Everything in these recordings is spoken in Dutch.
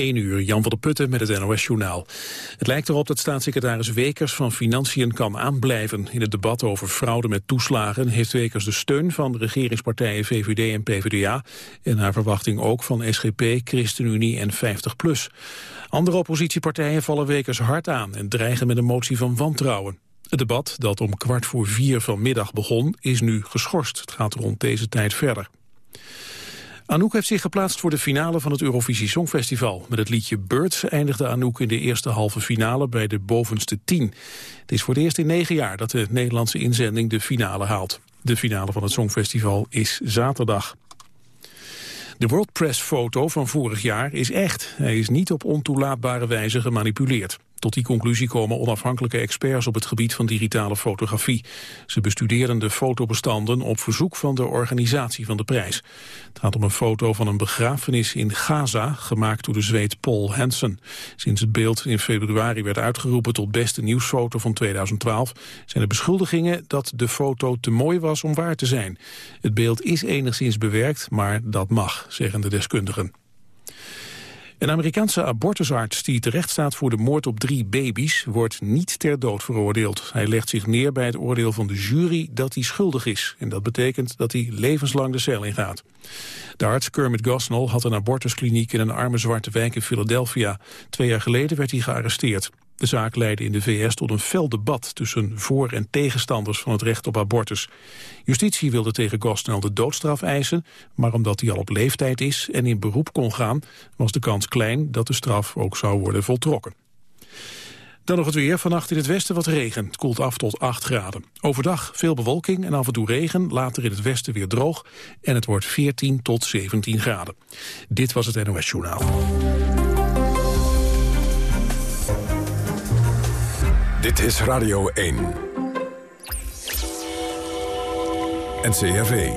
1 uur, Jan van der Putten met het NOS-journaal. Het lijkt erop dat staatssecretaris Wekers van Financiën kan aanblijven. In het debat over fraude met toeslagen heeft Wekers de steun van de regeringspartijen VVD en PvdA... en naar verwachting ook van SGP, ChristenUnie en 50PLUS. Andere oppositiepartijen vallen Wekers hard aan en dreigen met een motie van wantrouwen. Het debat, dat om kwart voor vier vanmiddag begon, is nu geschorst. Het gaat rond deze tijd verder. Anouk heeft zich geplaatst voor de finale van het Eurovisie Songfestival. Met het liedje Birds eindigde Anouk in de eerste halve finale bij de bovenste tien. Het is voor het eerst in negen jaar dat de Nederlandse inzending de finale haalt. De finale van het Songfestival is zaterdag. De World Press foto van vorig jaar is echt. Hij is niet op ontoelaatbare wijze gemanipuleerd. Tot die conclusie komen onafhankelijke experts op het gebied van digitale fotografie. Ze bestudeerden de fotobestanden op verzoek van de organisatie van de prijs. Het gaat om een foto van een begrafenis in Gaza, gemaakt door de Zweed Paul Hansen. Sinds het beeld in februari werd uitgeroepen tot beste nieuwsfoto van 2012... zijn er beschuldigingen dat de foto te mooi was om waar te zijn. Het beeld is enigszins bewerkt, maar dat mag, zeggen de deskundigen. Een Amerikaanse abortusarts die terecht staat voor de moord op drie baby's... wordt niet ter dood veroordeeld. Hij legt zich neer bij het oordeel van de jury dat hij schuldig is. En dat betekent dat hij levenslang de cel ingaat. De arts Kermit Gosnell had een abortuskliniek in een arme zwarte wijk in Philadelphia. Twee jaar geleden werd hij gearresteerd. De zaak leidde in de VS tot een fel debat tussen voor- en tegenstanders van het recht op abortus. Justitie wilde tegen Gosnell de doodstraf eisen, maar omdat hij al op leeftijd is en in beroep kon gaan, was de kans klein dat de straf ook zou worden voltrokken. Dan nog het weer. Vannacht in het westen wat regen. Het koelt af tot 8 graden. Overdag veel bewolking en af en toe regen. Later in het westen weer droog. En het wordt 14 tot 17 graden. Dit was het NOS Journaal. Dit is Radio 1. NCRV.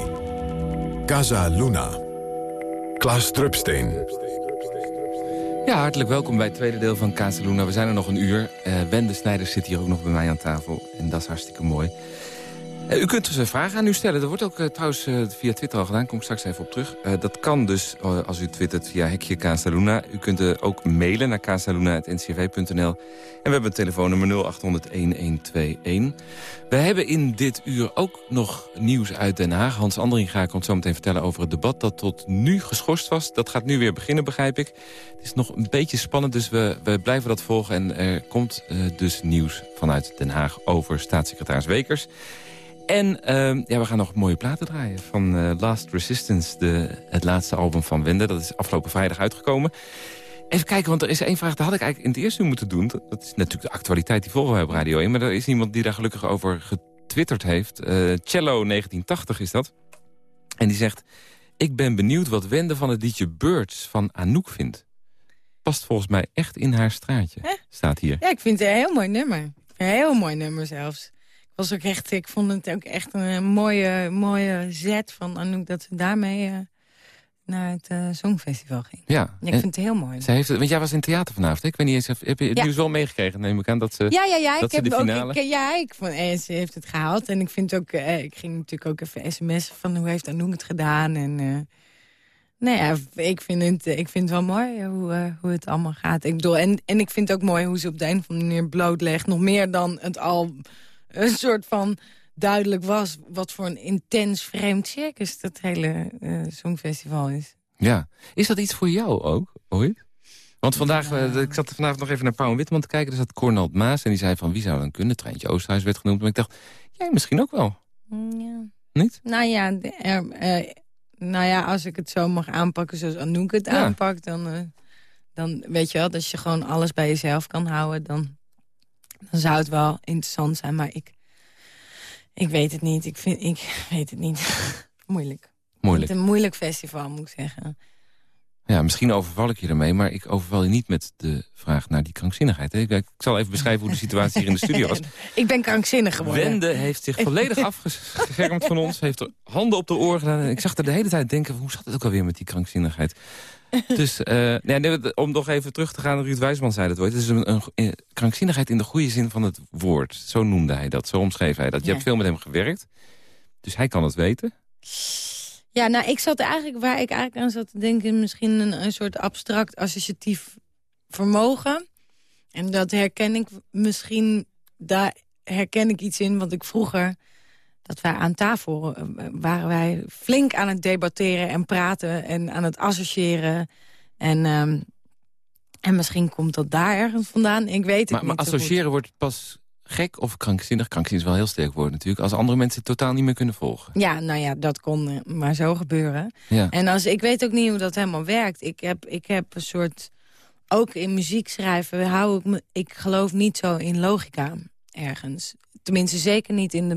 Casa Luna. Klaas Drupsteen. Ja, hartelijk welkom bij het tweede deel van Casa Luna. We zijn er nog een uur. Uh, Wende Snijders zit hier ook nog bij mij aan tafel. En dat is hartstikke mooi. Uh, u kunt dus een vraag aan u stellen. Dat wordt ook uh, trouwens via Twitter al gedaan. Kom ik straks even op terug. dat kan dus als u twittert via hekje Casaluna. U kunt ook mailen naar casaluna.ncv.nl. En we hebben een telefoonnummer 0800-1121. We hebben in dit uur ook nog nieuws uit Den Haag. Hans Andering ga ik ons zo meteen vertellen over het debat... dat tot nu geschorst was. Dat gaat nu weer beginnen, begrijp ik. Het is nog een beetje spannend, dus we, we blijven dat volgen. En er komt dus nieuws vanuit Den Haag over staatssecretaris Wekers... En uh, ja, we gaan nog mooie platen draaien van uh, Last Resistance, de, het laatste album van Wende. Dat is afgelopen vrijdag uitgekomen. Even kijken, want er is één vraag, die had ik eigenlijk in het eerste uur moeten doen. Dat is natuurlijk de actualiteit, die volgen wij op Radio 1. Maar er is iemand die daar gelukkig over getwitterd heeft. Uh, Cello 1980 is dat. En die zegt, ik ben benieuwd wat Wende van het liedje Birds van Anouk vindt. Past volgens mij echt in haar straatje, eh? staat hier. Ja, ik vind het een heel mooi nummer. Een heel mooi nummer zelfs was ook echt, ik vond het ook echt een mooie, mooie zet van Anouk... dat ze daarmee uh, naar het uh, Songfestival ging. Ja. ik vind het heel mooi. Zij heeft, want jij was in theater vanavond. Hè? Ik weet niet eens, heb je het ja. nieuws wel meegekregen? Neem ik aan dat ze, ja, ja, ja, dat ik heb de finale... Ook, ik, ja, ik vond, en ze heeft het gehaald. En ik vind ook, eh, ik ging natuurlijk ook even sms'en van hoe heeft Anouk het gedaan. En uh, nou ja, ik vind het, ik vind het wel mooi hoe, uh, hoe het allemaal gaat. Ik bedoel, en, en ik vind het ook mooi hoe ze op de een of andere manier blootlegt. Nog meer dan het al een soort van duidelijk was... wat voor een intens vreemd circus dat hele uh, Songfestival is. Ja. Is dat iets voor jou ook, ooit? Want vandaag, uh, ik zat vanavond nog even naar Pauw en Witman te kijken. Er zat Cornald Maas en die zei van wie zou dan kunnen? Treintje Oosterhuis werd genoemd. Maar ik dacht, jij misschien ook wel. Mm, ja. Niet? Nou ja, er, uh, nou ja, als ik het zo mag aanpakken zoals Anouk het ja. aanpakt... Dan, dan weet je wel, dat je gewoon alles bij jezelf kan houden... dan, dan zou het wel interessant zijn. Maar ik, ik weet het niet. Ik, vind, ik weet het niet. moeilijk. Moeilijk. Het is een moeilijk festival, moet ik zeggen. Ja, misschien overval ik je ermee, maar ik overval je niet met de vraag naar die krankzinnigheid. Ik, ik zal even beschrijven hoe de situatie hier in de studio was. ik ben krankzinnig geworden. Wende heeft zich volledig afgeschermd van ons, heeft er handen op de oren gedaan. En ik zag er de hele tijd denken, hoe zat het ook alweer met die krankzinnigheid? dus uh, nee, om nog even terug te gaan, Ruud Wijsman zei dat ooit. Het is een, een, een, krankzinnigheid in de goede zin van het woord. Zo noemde hij dat, zo omschreef hij dat. Je ja. hebt veel met hem gewerkt, dus hij kan het weten. Ja, nou, ik zat eigenlijk, waar ik eigenlijk aan zat te denken... misschien een, een soort abstract associatief vermogen. En dat herken ik misschien, daar herken ik iets in, want ik vroeger... dat wij aan tafel eh, waren wij flink aan het debatteren en praten... en aan het associëren. En, ehm, en misschien komt dat daar ergens vandaan, ik weet het maar, niet Maar goed. associëren wordt pas gek of krankzinnig. Krankzinnig is wel heel sterk woord natuurlijk. Als andere mensen het totaal niet meer kunnen volgen. Ja, nou ja, dat kon eh, maar zo gebeuren. Ja. En als, ik weet ook niet hoe dat helemaal werkt. Ik heb, ik heb een soort... Ook in muziek schrijven hou ik me... Ik geloof niet zo in logica ergens. Tenminste, zeker niet in de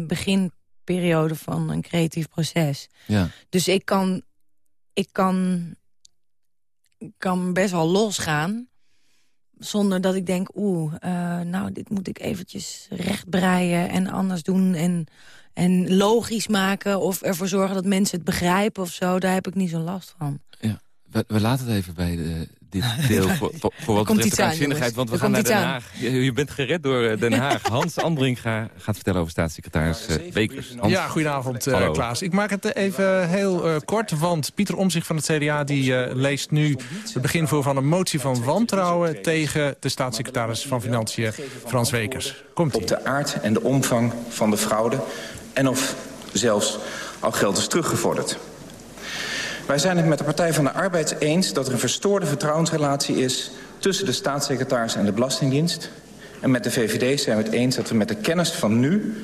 beginperiode van een creatief proces. ja. Dus ik kan... Ik kan, kan best wel losgaan... zonder dat ik denk, oeh, eh, nou, dit moet ik eventjes rechtbreien... en anders doen en, en logisch maken... of ervoor zorgen dat mensen het begrijpen of zo. Daar heb ik niet zo'n last van. ja. We, we laten het even bij de, dit deel voor, voor, voor wat betreft de krankzinnigheid. Want we gaan naar Den. Haag. Je, je bent gered door eh, Den Haag. Hans Andringa gaat vertellen over staatssecretaris eh, Wekers. Hans, Ja, goedenavond uh. Klaas. Ik maak het even heel uh, kort, want Pieter Omzicht van het CDA... die uh, leest nu het begin voor van een motie van wantrouwen... tegen de staatssecretaris van Financiën, Frans Wekers. Komt op de aard en de omvang van de fraude... en of zelfs al geld is teruggevorderd. Wij zijn het met de Partij van de Arbeid eens dat er een verstoorde vertrouwensrelatie is... tussen de staatssecretaris en de Belastingdienst. En met de VVD zijn we het eens dat we met de kennis van nu...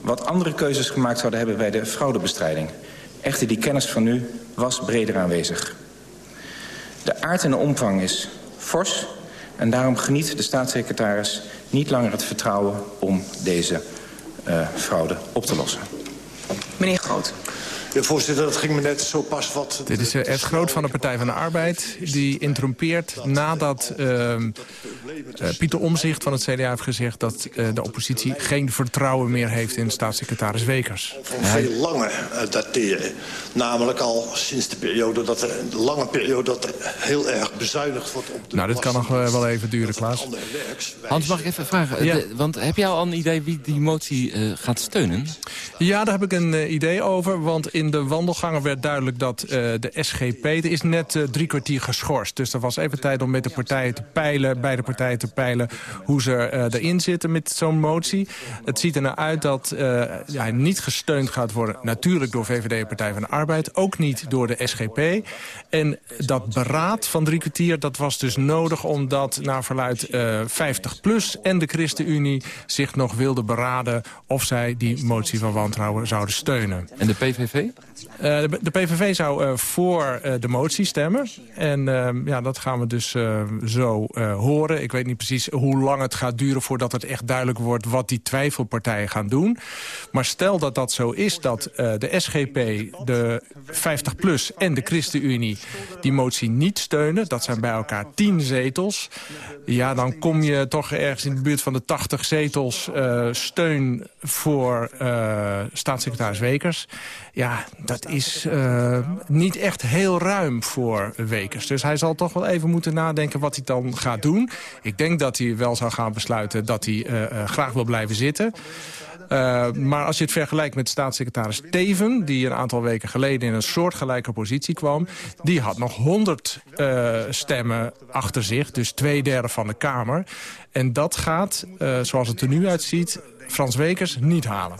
wat andere keuzes gemaakt zouden hebben bij de fraudebestrijding. Echter, die kennis van nu was breder aanwezig. De aard en de omvang is fors... en daarom geniet de staatssecretaris niet langer het vertrouwen... om deze uh, fraude op te lossen. Meneer Groot. Ja, voorzitter, dat ging me net zo pas wat... Dit is uh, Ed Groot van de Partij van de Arbeid. Die interrompeert nadat uh, uh, Pieter Omzicht van het CDA heeft gezegd... dat uh, de oppositie geen vertrouwen meer heeft in staatssecretaris Wekers. Van veel langer uh, dateren. Namelijk al sinds de periode dat er, de lange periode dat er heel erg bezuinigd wordt op de Nou, dit kan nog uh, wel even duren, Klaas. Hans, mag ik even vragen? Ja. De, want heb jij al een idee wie die motie uh, gaat steunen? Ja, daar heb ik een uh, idee over. Want in de wandelgangen werd duidelijk dat uh, de SGP... er is net uh, drie kwartier geschorst. Dus er was even tijd om met de partijen te peilen... beide partijen te peilen hoe ze uh, erin zitten met zo'n motie. Het ziet er nou uit dat ja, niet gesteund gaat worden... natuurlijk door VVD en Partij van de Arbeid. Ook niet door de SGP. En dat beraad van drie kwartier... dat was dus nodig omdat naar verluid 50PLUS en de ChristenUnie... zich nog wilden beraden of zij die motie van wantrouwen zouden steunen. En de PVV? semaine. Uh, de, PVV zou uh, voor uh, de motie stemmen. En ja, dat gaan we dus zo horen. Ik weet niet precies hoe lang het gaat duren voordat het echt duidelijk wordt... wat die twijfelpartijen gaan doen. Maar stel dat dat zo is dat de SGP, de 50PLUS en de ChristenUnie... die motie niet steunen, dat zijn bij elkaar 10 zetels... ja, dan kom je toch ergens in de buurt van de 80 zetels steun voor staatssecretaris Wekers... Ja, dat is uh, niet echt heel ruim voor Wekers. Dus hij zal toch wel even moeten nadenken wat hij dan gaat doen. Ik denk dat hij wel zou gaan besluiten dat hij uh, uh, graag wil blijven zitten. Maar als je het vergelijkt met staatssecretaris Teven... die een aantal weken geleden in een soortgelijke positie kwam... die had nog 100 uh, stemmen achter zich, dus twee derde van de Kamer. En dat gaat, zoals het er nu uitziet, Frans Wekers niet halen.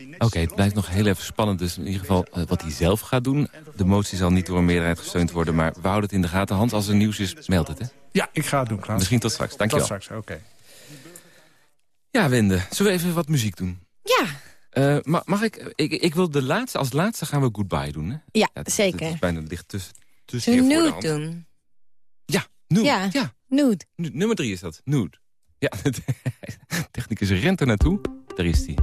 Oké, okay, het blijft nog heel even spannend. Dus in ieder geval uh, wat hij zelf gaat doen. De motie zal niet door een meerderheid gesteund worden. Maar we houden het in de gaten. Hans, als er nieuws is, meld het, hè? Ja, ik ga het doen, Klaas. Misschien tot straks. Dank je Tot wel. straks, oké. Okay. Ja, Wende. Zullen we even wat muziek doen? Ja. Uh, mag, mag ik, ik... Ik wil de laatste... Als laatste gaan we Goodbye doen, hè? Ja, ja het, zeker. Het is bijna dicht tussen... tussen Zullen hier we voor de nude doen? Ja, nude. Ja, ja. nude. Nummer drie is dat. Nude. Ja, technicus rent er naartoe. Daar is hij.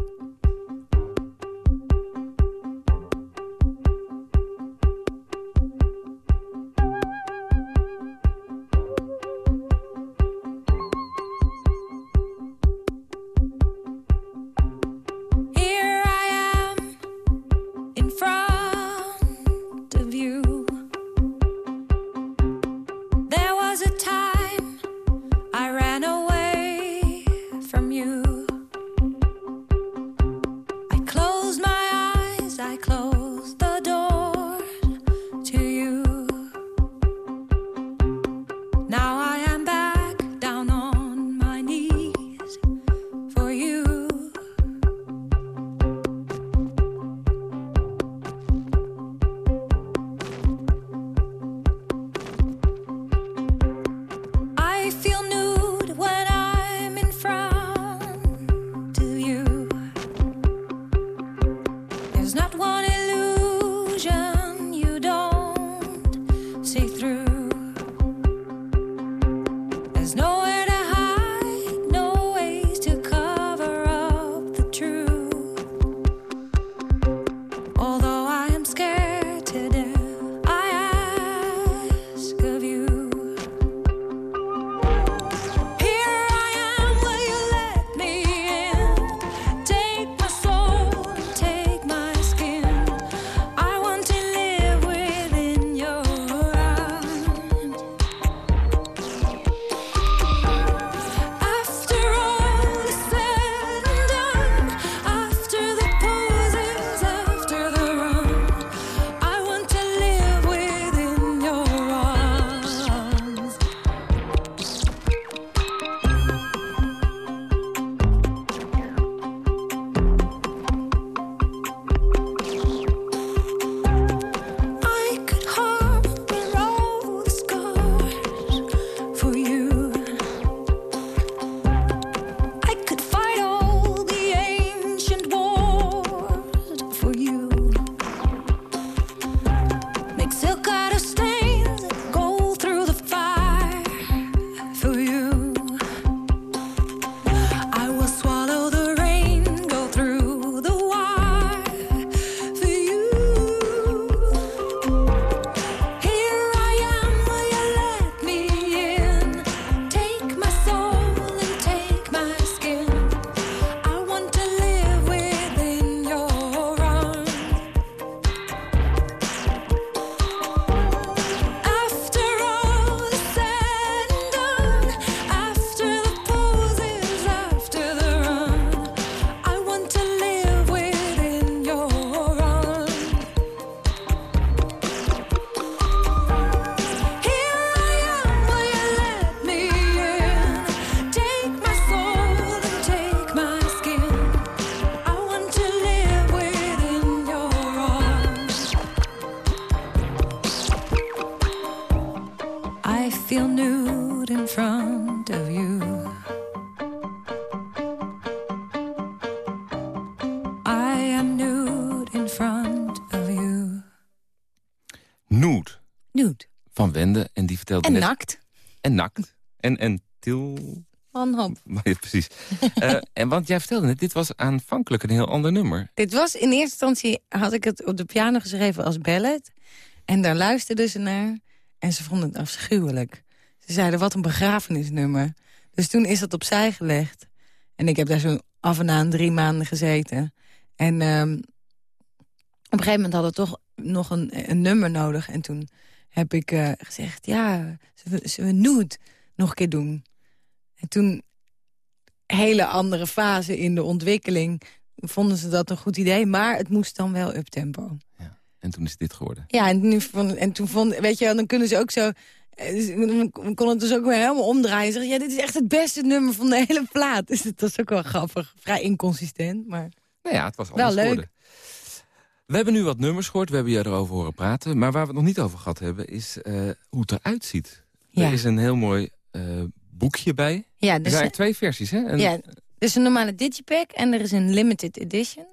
Nakt. En nakt. En, en til... Wanhoop. Ja, precies. Eh, en want jij vertelde net, dit was aanvankelijk een heel ander nummer. Dit was in eerste instantie, had ik het op de piano geschreven als ballad. En daar luisterden ze naar. En ze vonden het afschuwelijk. Ze zeiden, wat een begrafenisnummer. Dus toen is dat opzij gelegd. En ik heb daar zo af en aan drie maanden gezeten. En ehm, op een gegeven moment hadden we toch nog een, een nummer nodig. En toen heb ik eh, gezegd, ja, zullen we, Nude nog een keer doen? En toen, hele andere fase in de ontwikkeling... vonden ze dat een goed idee, maar het moest dan wel uptempo. En toen is dit geworden. Ja, en, nu en toen vond, weet je, wel, dan kunnen ze ook zo... eh, dus We konden het dus ook weer helemaal omdraaien. en Zeggen, ja, dit is echt het beste nummer van de hele plaat. Dus dat was ook wel grappig. Vrij inconsistent, maar... Nou ja, het was Wel leuk. geworden. We hebben nu wat nummers gehoord, we hebben je erover horen praten. Maar waar we het nog niet over gehad hebben, is eh, hoe het eruit ziet. Ja. Er is een heel mooi eh, boekje bij. Ja, er dus, zijn twee versies, hè? Ja, er is een normale digipack en er is een limited edition.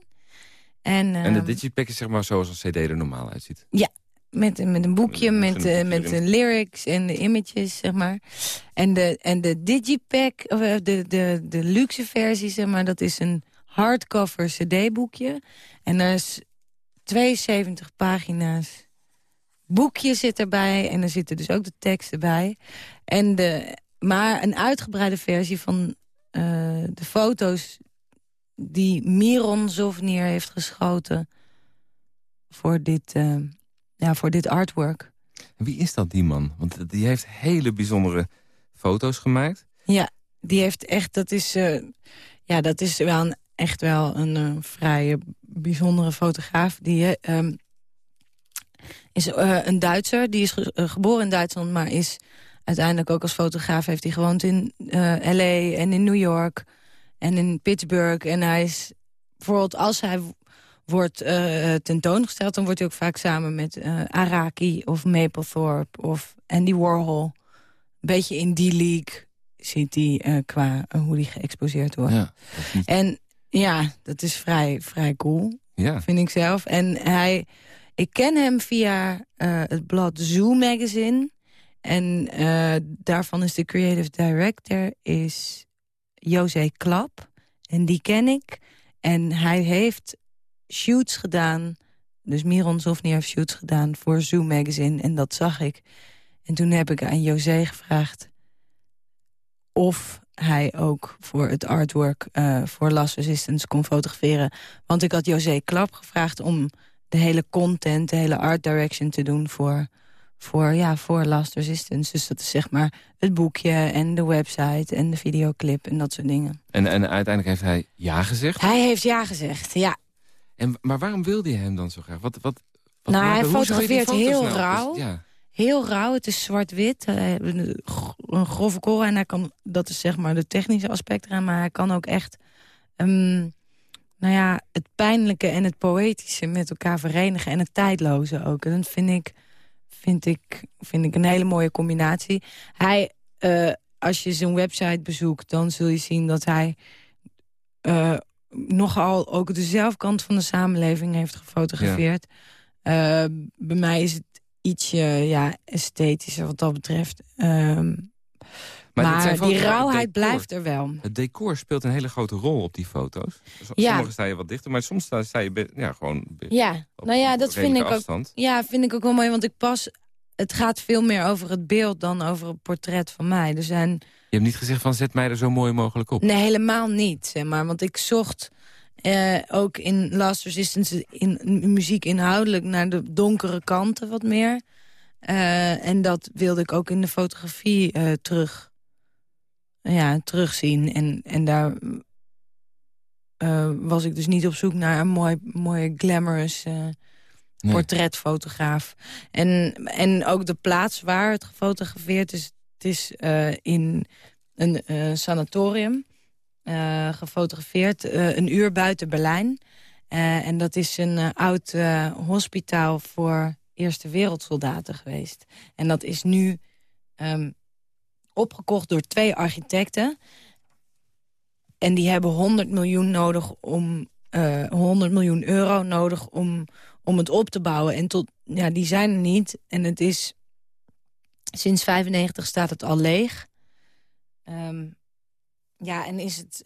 En, en de ehm, digipack is zeg maar zoals een cd er normaal uitziet. Ja, met, met een boekje, Met met, zo'n eh, met de lyrics en de images, zeg maar. En de, en de digipack, of de, de, de luxe versie, zeg maar, dat is een hardcover cd-boekje. En er is 72 pagina's boekje zit erbij. En er zitten dus ook de teksten bij. En de, maar een uitgebreide versie van eh, de foto's die Miron Zovnier heeft geschoten voor dit, eh, ja, voor dit artwork. Wie is dat, die man? Want die heeft hele bijzondere foto's gemaakt. Ja, die heeft echt, dat is, eh, ja, dat is wel een, echt wel een eh, vrij bijzondere fotograaf. Die eh, ehm, is eh, een Duitser, die is ge- eh, geboren in Duitsland, maar is uiteindelijk ook als fotograaf heeft hij gewoond in eh, L.A. en in New York en in Pittsburgh. En hij is bijvoorbeeld als hij wordt tentoongesteld, dan wordt hij ook vaak samen met Araki of Mapplethorpe of Andy Warhol. Een beetje in die league zit hij qua hoe die geëxposeerd wordt. Ja, En ja, dat is vrij, vrij cool, ja. vind ik zelf. En hij, ik ken hem via eh, het blad Zoo Magazine. en eh, daarvan is de creative director is José Klap. En die ken ik. En hij heeft shoots gedaan. Dus Miron Zofny heeft shoots gedaan voor Zoo Magazine. En dat zag ik. En toen heb ik aan José gevraagd... of hij ook voor het artwork eh, voor Last Resistance kon fotograferen. Want ik had José Klap gevraagd om de hele content, de hele art direction te doen voor, voor, ja, voor Last Resistance. Dus dat is zeg maar het boekje en de website en de videoclip en dat soort dingen. En, en uiteindelijk heeft hij ja gezegd. Hij heeft ja gezegd, ja. En, maar waarom wilde je hem dan zo graag? Wat, wat, wat Nou, hij fotografeert heel nou? rauw. Dus, ja. Heel rauw, het is zwart-wit. eh, Een een grove kool en hij kan, dat is zeg maar de technische aspect eraan. Maar hij kan ook echt ehm, nou ja, het pijnlijke en het poëtische met elkaar verenigen. En het tijdloze ook. En dat vind ik, vind ik, vind ik een hele mooie combinatie. Hij, eh, als je zijn website bezoekt, dan zul je zien dat hij... eh, nogal ook de zelfkant van de samenleving heeft gefotografeerd. Bij mij is het ietsje ja, esthetischer wat dat betreft. Ehm, Maar die rauwheid blijft er wel. Het decor speelt een hele grote rol op die foto's. Ja. Sommige sta je wat dichter, maar soms sta, je ja, gewoon Ja, op nou ja, dat vind ik ook. Ja, vind ik ook wel mooi, want ik pas. Het gaat veel meer over het beeld dan over het portret van mij. Er zijn Je hebt niet gezegd van zet mij er zo mooi mogelijk op. Nee, helemaal niet. Zeg maar. Want ik zocht eh, ook in Last Resistance in, in muziek inhoudelijk naar de donkere kanten wat meer. Eh, en dat wilde ik ook in de fotografie eh, terug, ja, terugzien. En, en daar was ik dus niet op zoek naar een mooi, mooie glamorous Nee. portretfotograaf. En, en ook de plaats waar het gefotografeerd is. Het is in een sanatorium gefotografeerd. eh, een uur buiten Berlijn. Eh, en dat is een eh, oud eh, hospitaal voor Eerste Wereldsoldaten geweest. En dat is nu ehm, opgekocht door twee architecten. En die hebben 100 miljoen nodig om... eh 100 miljoen euro nodig om, om het op te bouwen. En tot, ja, die zijn er niet. En het is... Sinds 95 staat het al leeg. Ehm, ja, en is het,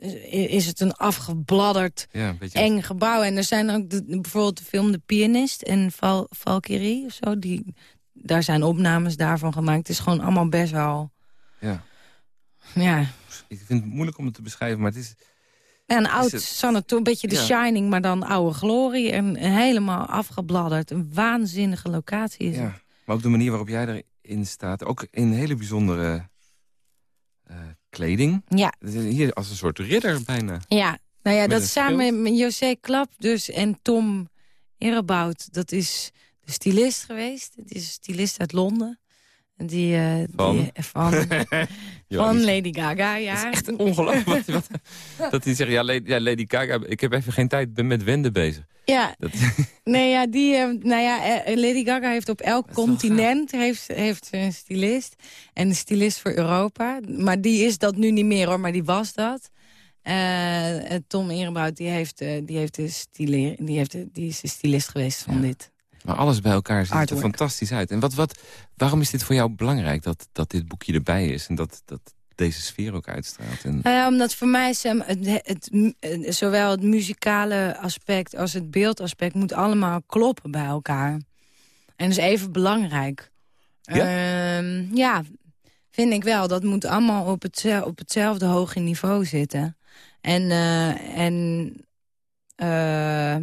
is het een afgebladderd, Ja, een beetje eng gebouw. En er zijn ook de, bijvoorbeeld de film De Pianist en Val, Valkyrie of zo. Die, daar zijn opnames daarvan gemaakt. Het is gewoon allemaal best wel... Ja. Ja, Ik vind het moeilijk om het te beschrijven, maar het is... Ja, een oud het- sanatorium, een beetje de Ja. Shining, maar dan oude glorie. En helemaal afgebladderd. Een waanzinnige locatie is het. Ja. Maar ook de manier waarop jij erin staat. Ook in hele bijzondere eh, kleding. Ja, Hier als een soort ridder bijna. ja. Nou ja, Met dat samen met José Klap dus en Tom Erebout. Dat is de stylist geweest. Het is een stylist uit Londen. En Die, eh, Van? Die, van, van Lady Gaga, ja. Het is echt ongelooflijk. dat hij zegt, ja Lady, ja, Lady Gaga, ik heb even geen tijd, ben met wenden bezig. Ja, Dat, nee, ja, die, eh, nou ja, eh, Lady Gaga heeft op elk continent heeft, heeft een stylist. En een stylist voor Europa. Maar die is dat nu niet meer hoor, maar die was dat. Eh, eh, Tom Ehrenbout, die, heeft, eh, die, heeft de die, heeft de- die is de stylist geweest van dit. maar alles bij elkaar ziet er fantastisch uit. En wat, wat, waarom is dit voor jou belangrijk, dat, dat dit boekje erbij is? En dat, dat deze sfeer ook uitstraalt? En, Eh, omdat voor mij is, het, het, zowel het muzikale aspect als het beeldaspect... moet allemaal kloppen bij elkaar. En dat is even belangrijk. Ja? Ehm, ja, vind ik wel. Dat moet allemaal op, het, op hetzelfde hoge niveau zitten. En, eh, en eh,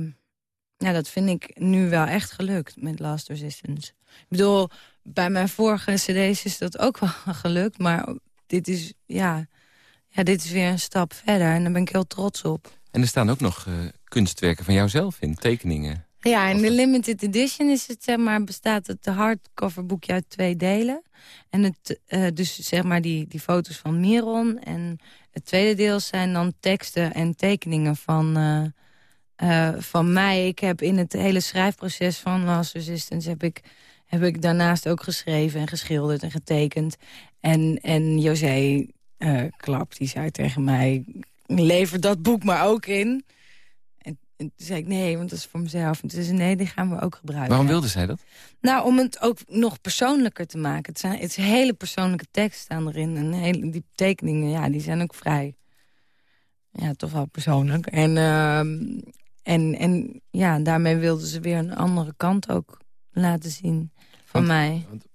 ja, dat vind ik nu wel echt gelukt met Last Resistance. Ik bedoel, bij mijn vorige cd's is dat ook wel gelukt. Maar dit is, ja, ja, dit is weer een stap verder. En daar ben ik heel trots op. en er staan ook nog eh, kunstwerken van jouzelf in, tekeningen. Ja, in de limited edition is het, zeg maar, bestaat het cover boekje uit twee delen. En het, eh, dus zeg maar die, die foto's van Miron. En het tweede deel zijn dan teksten en tekeningen van, eh, van mij. Ik heb in het hele schrijfproces van Last Resistance... heb ik, heb ik daarnaast ook geschreven en geschilderd en getekend. En, en José eh Klap, die zei tegen mij... lever dat boek maar ook in. En En toen zei ik, nee, want dat is voor mezelf. En toen zei ze, nee, die gaan we ook gebruiken. Waarom wilde zij dat? Nou, om het ook nog persoonlijker te maken. Het, zijn, het is hele persoonlijke tekst staan erin. En hele, die tekeningen, ja, die zijn ook vrij... Ja, toch wel persoonlijk. En, ehm, en, en ja, daarmee wilden ze weer een andere kant ook laten zien van Want- mij. Want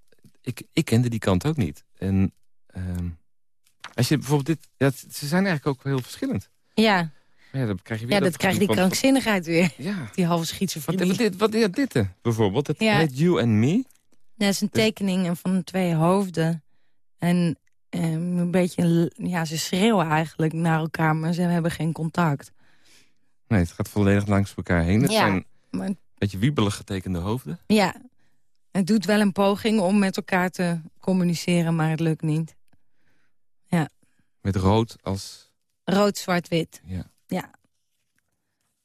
ik, ik kende die kant ook niet. En ehm, als je bijvoorbeeld dit... Ja, ze zijn eigenlijk ook heel verschillend. Ja, Maar ja, dan krijg je weer ja dat dat krijg je die van- krankzinnigheid weer. Ja. Die halve schizofrenie. wat dit, wat, ja, dit bijvoorbeeld. Het Ja. heet You and Me. Dat is een Dus- tekening van twee hoofden. En ehm, een beetje, ja, ze schreeuwen eigenlijk naar elkaar, maar ze hebben geen contact. Nee, het gaat volledig langs elkaar heen. Het Ja, zijn maar- een beetje wiebelig getekende hoofden. Ja, het doet wel een poging om met elkaar te communiceren, maar het lukt niet. Met rood als... Rood, zwart, wit. Ja. Ja.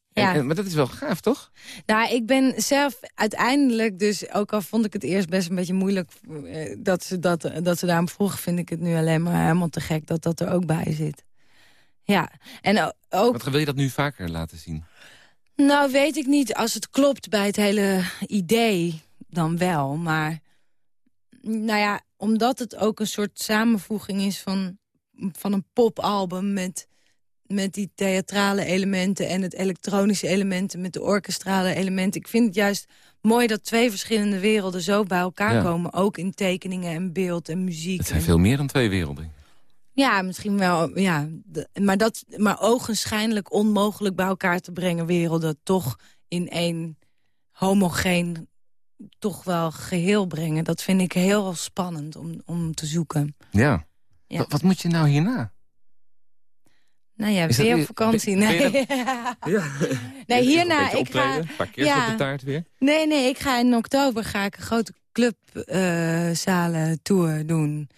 Ja. en- maar dat is wel gaaf, toch? Nou, ik ben zelf uiteindelijk dus, ook al vond ik het eerst best een beetje moeilijk eh, dat ze, dat, dat ze daarom vroeg, vind ik het nu alleen maar helemaal te gek dat dat er ook bij zit. Ja, en ook, Wat wil je dat nu vaker laten zien? nou weet ik niet, als het klopt bij het hele idee, dan wel. Maar, nou ja, omdat het ook een soort samenvoeging is van, van een popalbum met met die theatrale elementen en het elektronische elementen... met de orkestrale elementen. Ik vind het juist mooi dat twee verschillende werelden zo bij elkaar Ja. komen. Ook in tekeningen en beeld en muziek. Het zijn En- veel meer dan twee werelden. Ja, misschien wel. Ja, maar, dat, maar ogenschijnlijk onmogelijk bij elkaar te brengen werelden... toch in één homogeen toch wel geheel brengen. Dat vind ik heel spannend om, om te zoeken. Ja. Ja. Wat, wat moet je nou hierna? Nou ja, weer op vakantie. ben- ben Nee, nee hierna, ik ga... Een paar keer ja. op de taart weer. Nee, nee, ik ga in oktober ga ik een grote clubzalen tour doen.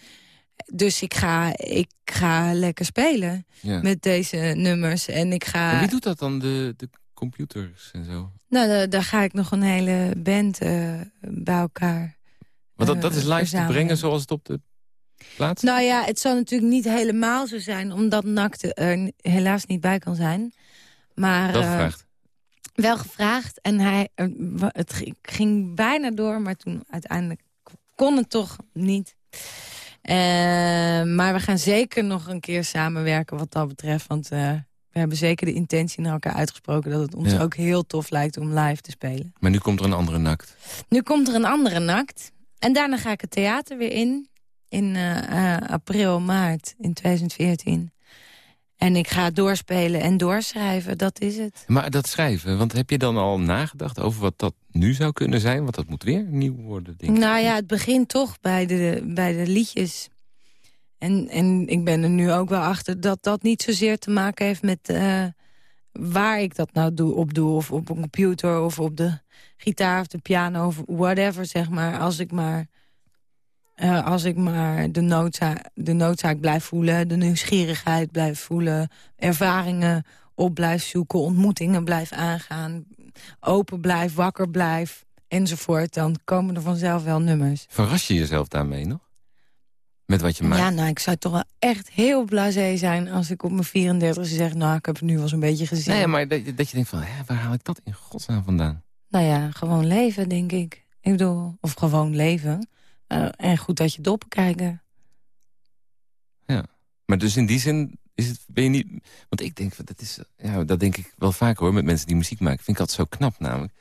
Dus ik ga, ik ga lekker spelen Ja. met deze nummers. En ik ga... En wie doet dat dan? De, de computers en zo? Nou, daar, ga ik nog een hele band eh, bij elkaar. Want dat, dat is eh, live te brengen zoals het op de plaats? Nou ja, het zal natuurlijk niet helemaal zo zijn... omdat Nakte er helaas niet bij kan zijn. Maar, dat eh, gevraagd. wel gevraagd. En hij, eh, het ging- bijna door, maar toen uiteindelijk kon het toch niet. Eh, maar we gaan zeker nog een keer samenwerken wat dat betreft. Want eh, we hebben zeker de intentie naar elkaar uitgesproken... dat het ons Ja. ook heel tof lijkt om live te spelen. Maar nu komt er een andere nakt. Nu komt er een andere nakt. En daarna ga ik het theater weer in. In eh, eh, april, maart in 2014. En ik ga doorspelen en doorschrijven, dat is het. Maar dat schrijven, want heb je dan al nagedacht over wat dat nu zou kunnen zijn? Want dat moet weer nieuw worden, denk ik. Nou ja, het begint toch bij de, bij de liedjes. En, en ik ben er nu ook wel achter dat dat niet zozeer te maken heeft met eh, waar ik dat nou doe, op doe. Of op een computer of op de gitaar of de piano of whatever, zeg maar. Als ik maar, eh, als ik maar de, de noodzaak blijf voelen, de nieuwsgierigheid blijf voelen... ervaringen op blijf zoeken, ontmoetingen blijf aangaan... open blijf, wakker blijf, enzovoort... dan komen er vanzelf wel nummers. Verras je jezelf daarmee nog? Met wat je maakt? Ja, nou, ik zou toch wel echt heel blasé zijn... als ik op mijn 34 zeg, nou, ik heb het nu wel zo'n beetje gezien. Nee, maar dat, je- dat je denkt van, hè, waar haal ik dat in godsnaam vandaan? Nou ja, gewoon leven, denk ik. Ik bedoel, of gewoon leven. Eh, en goed dat je doppen kijken. Maar dus in die zin is het, ben je niet... Want ik denk, dat is, ja, dat denk ik wel vaak hoor, met mensen die muziek maken. Vind ik altijd zo knap namelijk.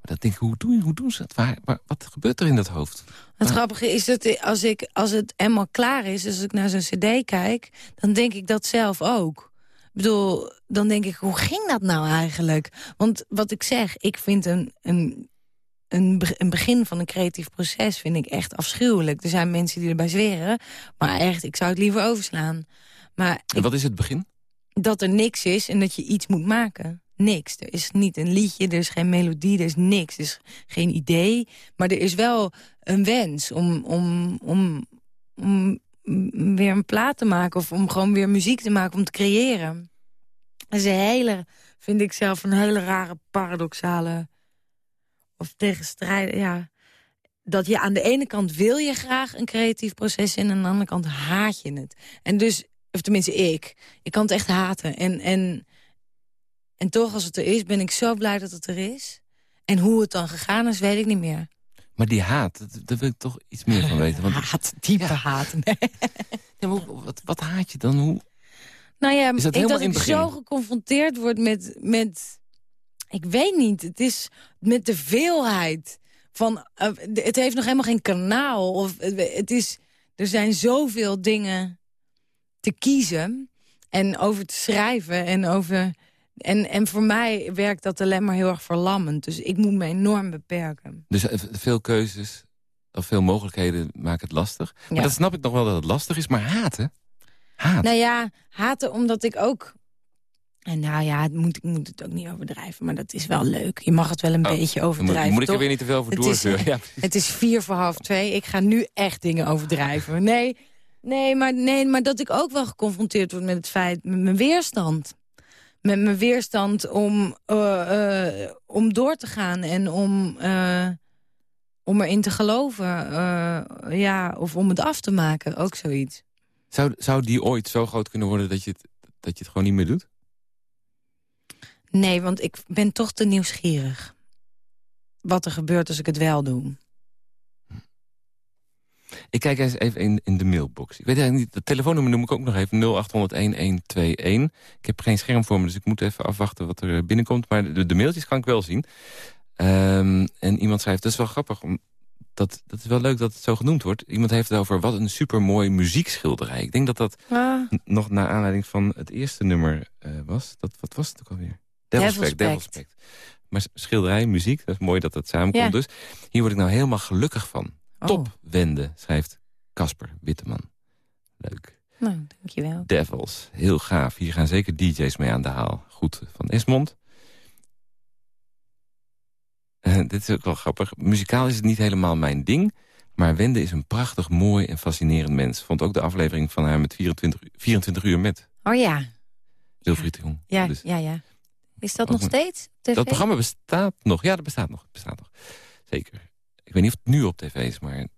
Maar dat denk ik, hoe, doe je, hoe doen ze dat? Waar, waar- wat gebeurt er in dat hoofd? Het grappige is dat als, ik, als het eenmaal klaar is, als ik naar zo'n cd kijk... dan denk ik dat zelf ook. Ik bedoel, dan denk ik, hoe ging dat nou eigenlijk? Want wat ik zeg, ik vind een, een, een begin van een creatief proces... vind ik echt afschuwelijk. Er zijn mensen die erbij zweren, maar echt, ik zou het liever overslaan. Maar En wat is het begin? dat er niks is en dat je iets moet maken. Niks. Er is niet een liedje, er is geen melodie, er is niks. Er is geen idee. Maar er is wel een wens om, om, om, om weer een plaat te maken... of om gewoon weer muziek te maken, om te creëren. Dat is een hele, vind ik zelf, een hele rare, paradoxale... of tegenstrijden, ja... Dat je aan de ene kant wil je graag een creatief proces in... en aan de andere kant haat je het. En dus, of tenminste ik, ik kan het echt haten. En, en En toch, als het er is, ben ik zo blij dat het er is. En hoe het dan gegaan is, weet ik niet meer. Maar die haat, daar wil ik toch iets meer van weten. Want, Haat, diepe haat. Nee. maar wat, wat haat je dan? Hoe? Nou ja, Is dat ik, dat ik begin? zo geconfronteerd word met, met... Ik weet niet, het is met de veelheid. Van, eh, het heeft nog helemaal geen kanaal. Of, het het is, er zijn zoveel dingen te kiezen. En over te schrijven. En, over, en, en voor mij werkt dat alleen maar heel erg verlammend. Dus ik moet me enorm beperken. Dus eh, veel keuzes of veel mogelijkheden maken het lastig. Maar Ja. dat snap ik nog wel dat het lastig is. Maar haten? Haat. Nou ja, haten omdat ik ook... En nou ja, het moet, ik moet het ook niet overdrijven, maar dat is wel leuk. Je mag het wel een Oh, beetje Dan moet, overdrijven, moet ik er weer niet te veel over. Ja. Het is vier voor half twee. Ik ga nu echt dingen overdrijven. Nee, nee, maar, nee, maar dat ik ook wel geconfronteerd word met het feit... met mijn weerstand. Met mijn weerstand om, eh, eh, om door te gaan en om, eh, om erin te geloven. ja, of om het af te maken, ook zoiets. Zou, zou die ooit zo groot kunnen worden dat je, het, dat je het gewoon niet meer doet? Nee, want ik ben toch te nieuwsgierig. Wat er gebeurt als ik het wel doe. Ik kijk eens even in, in de mailbox. Ik weet eigenlijk niet, het telefoonnummer noem ik ook nog even. 0800-1121. Ik heb geen scherm voor me, dus ik moet even afwachten wat er binnenkomt. Maar de, de mailtjes kan ik wel zien. Ehm, en iemand schrijft, dat is wel grappig. Om, dat, dat is wel leuk dat het zo genoemd wordt. Iemand heeft het over wat een supermooi muziekschilderij. Ik denk dat dat Ah, nog naar aanleiding van het eerste nummer eh, was. Dat, wat was het ook alweer? Devil's Devil's Pact, Devil's Pact. Pact. Maar schilderij, muziek, dat is mooi dat dat samenkomt Ja. dus. Hier word ik nou helemaal gelukkig van. Oh. Top wende, schrijft Casper Witteman. Leuk. Nou, dankjewel. Devils, heel gaaf. Hier gaan zeker DJ's mee aan de haal. Goed, van Esmond. Eh, dit is ook wel grappig. Muzikaal is het niet helemaal mijn ding. Maar Wende is een prachtig, mooi en fascinerend mens. Vond ook de aflevering van haar met 24, uur- 24 uur met Oh ja, Wilfried de Jong. ja, Dus ja, ja. Is dat Ook nog steeds tv? dat programma bestaat nog. Ja, dat bestaat nog. Bestaat nog. Zeker. Ik weet niet of het nu op tv is, maar het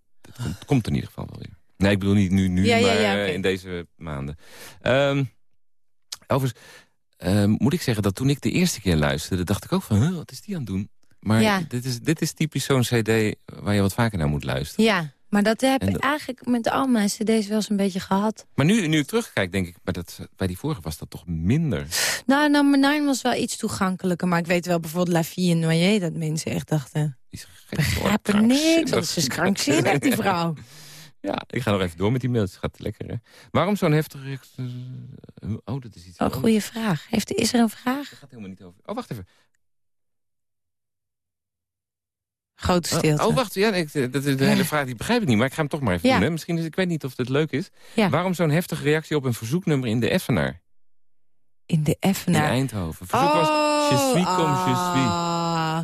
komt, het komt in ieder geval wel weer. Nee, ik bedoel niet nu, nu Ja, maar ja, eh, in deze maanden. Ehm overigens ehm, moet ik zeggen dat toen ik de eerste keer luisterde... dacht ik ook van, huh, wat is die aan het doen? Maar Ja. dit, is, dit is typisch zo'n cd waar je wat vaker naar moet luisteren. Ja, maar dat heb ik eigenlijk met al mijn cd's wel eens een beetje gehad. Maar nu, nu ik terugkijk, denk ik, maar dat, bij die vorige was dat toch minder. Nou, nummer 9 was wel iets toegankelijker. Maar ik weet wel bijvoorbeeld La Vie en Noyer... dat mensen echt dachten, is begrijpen niks. Dat is krankzinnig, die vrouw. Ja, ik ga nog even door met die mails. Het gaat lekker, hè? Waarom zo'n heftige... reactie? Oh, dat is iets... Oh, goede vraag. Heeft, is er een vraag? Dat gaat helemaal niet over... Oh, wacht even. Grote Oh, stilte. Oh, wacht. Ja, ik, dat is de Ja. hele vraag, die begrijp ik niet. Maar ik ga hem toch maar even Ja. doen, hè? Misschien is... Ik weet niet of het leuk is. Ja. Waarom zo'n heftige reactie op een verzoeknummer in de Effenaar? In de In Effenaar. Eindhoven. Verzoek was... Je suis comme je suis.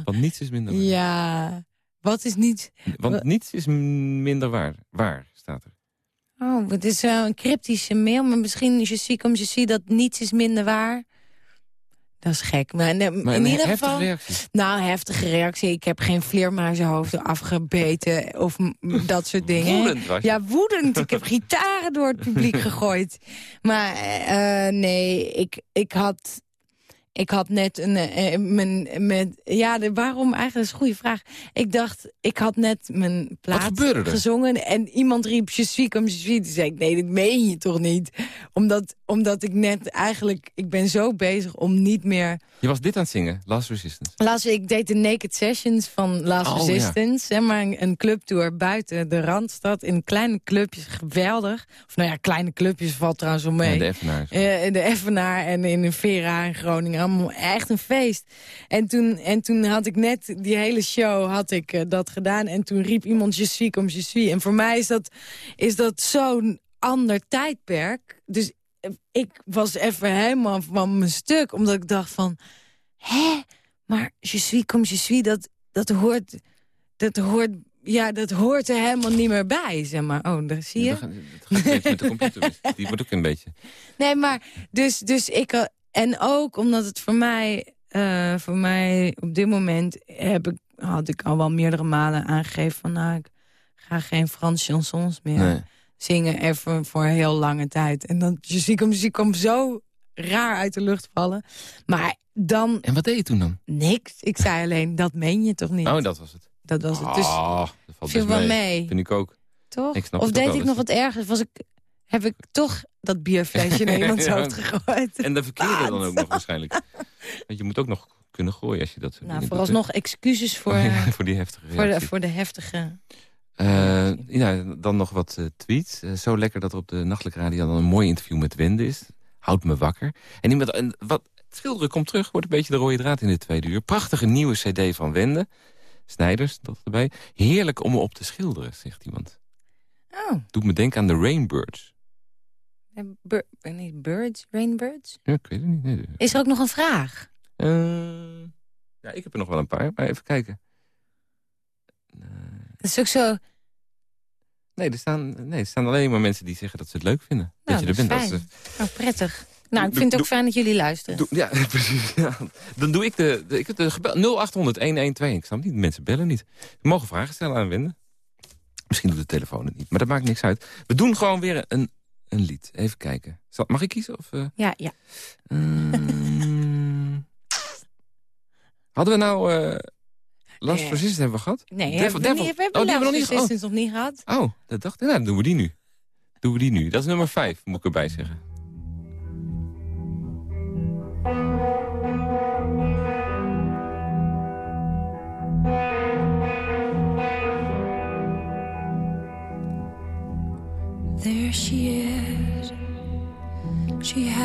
Want niets is minder waar. Ja. Wat is niet... Want niets is minder waar. Waar, staat er. Oh, het is wel een cryptische mail, maar misschien je ziet comme je ziet dat niets is minder waar. Dat is gek. Maar, in- Maar in ieder geval... reactie. Nou, heftige reactie. Ik heb geen vleermuizenhoofden afgebeten of dat soort dingen. Woedend was je. Ja, woedend. Ik heb gitaren door het publiek gegooid. Maar eh, nee, ik, ik had... Ik had net een... eh, mijn, met, ja, de, waarom eigenlijk? Dat is een goede vraag. Ik dacht, ik had net mijn plaat gezongen... en iemand riep, je suis comme je suis. Toen zei ik, nee, dit meen je toch niet? Omdat, omdat ik net eigenlijk... Ik ben zo bezig om niet meer... Je was dit aan het zingen, Last Resistance. Laatst, ik deed de Naked Sessions van Last Oh, Resistance. Zeg maar een, een clubtour buiten de Randstad. In kleine clubjes, geweldig. Of nou ja, kleine clubjes valt trouwens wel mee. Ja, de Effenaar. Eh, in de Evenaar en in de Vera in Groningen. Echt een feest. En toen, en toen had ik net die hele show had ik, eh, dat gedaan. En toen riep iemand je suis comme je suis. En voor mij is dat, is dat zo'n ander tijdperk. Dus eh, ik was even helemaal van mijn stuk. Omdat ik dacht van... Hè? Maar je suis comme je suis, dat, dat hoort... Dat hoort ja, dat hoort er helemaal niet meer bij, zeg maar. Oh, daar zie je. Ja, dat gaat- dat gaat met de computer. Die wordt ook een beetje... Nee, maar dus, dus ik... En ook omdat het voor mij... eh, voor mij op dit moment heb ik, had ik al wel meerdere malen aangegeven... van nou, ik ga geen Frans chansons meer Nee. zingen... even voor een heel lange tijd. En dan je zie ik hem, zie ik hem zo raar uit de lucht vallen. Maar dan En wat deed je toen dan? niks. Ik zei alleen, dat meen je toch niet? Oh, dat was het. Dat was het. Dus, Ah, dat valt viel wel mee. Vind ik ook. toch? ik snap of deed ik nog wat ergers? Was ik, heb ik toch dat bierflesje in iemands hoofd gegooid? En de verkeerde dan ook nog waarschijnlijk. Want je moet ook nog kunnen gooien als je dat Nou, vooralsnog excuses voor, eh, voor die heftige voor, de, voor de heftige... Eh, ja, dan nog wat eh, tweets. Eh, zo lekker dat er op de Nachtelijke Radio dan een mooi interview met Wende is. Houdt me wakker. En, iemand, en wat, het schilderen komt terug, wordt een beetje de rode draad in dit tweede uur. Prachtige nieuwe cd van Wende. Snijders, dat erbij. Heerlijk om me op te schilderen, zegt iemand. Oh, Doet me denken aan de Rainbirds. Bir- eh, nee, birds, rainbirds? Ja, ik weet het niet. Nee, Is er ook nog een vraag? Eh, ja, ik heb er nog wel een paar, maar even kijken. Eh, Dat is ook zo... nee, er staan, nee, er staan alleen maar mensen die zeggen dat ze het leuk vinden. Nou, dat je er dat bent. is Dat is, fijn. Oh, prettig. Nou, ik vind het ook fijn dat jullie luisteren. Doe- ja, precies. Ja. Dan doe ik de, de, ik heb de gebel 0800 112. Ik snap niet, mensen bellen niet. We mogen vragen stellen aan Wende. Misschien doet de telefoon het niet, maar dat maakt niks uit. We doen gewoon weer een, een lied. Even kijken. Zal, mag ik kiezen? Of, eh, Ja, ja. mm, hadden we nou... eh Last Nee. Resistance hebben we gehad? Nee, Devil- hebben we, Devil- niet, we hebben oh, die hebben we Last nog niet Resistance nog niet gehad. Oh, dat dacht ik. Nou, dan doen we die nu. Doen we die nu. Dat is nummer 5, moet ik erbij zeggen.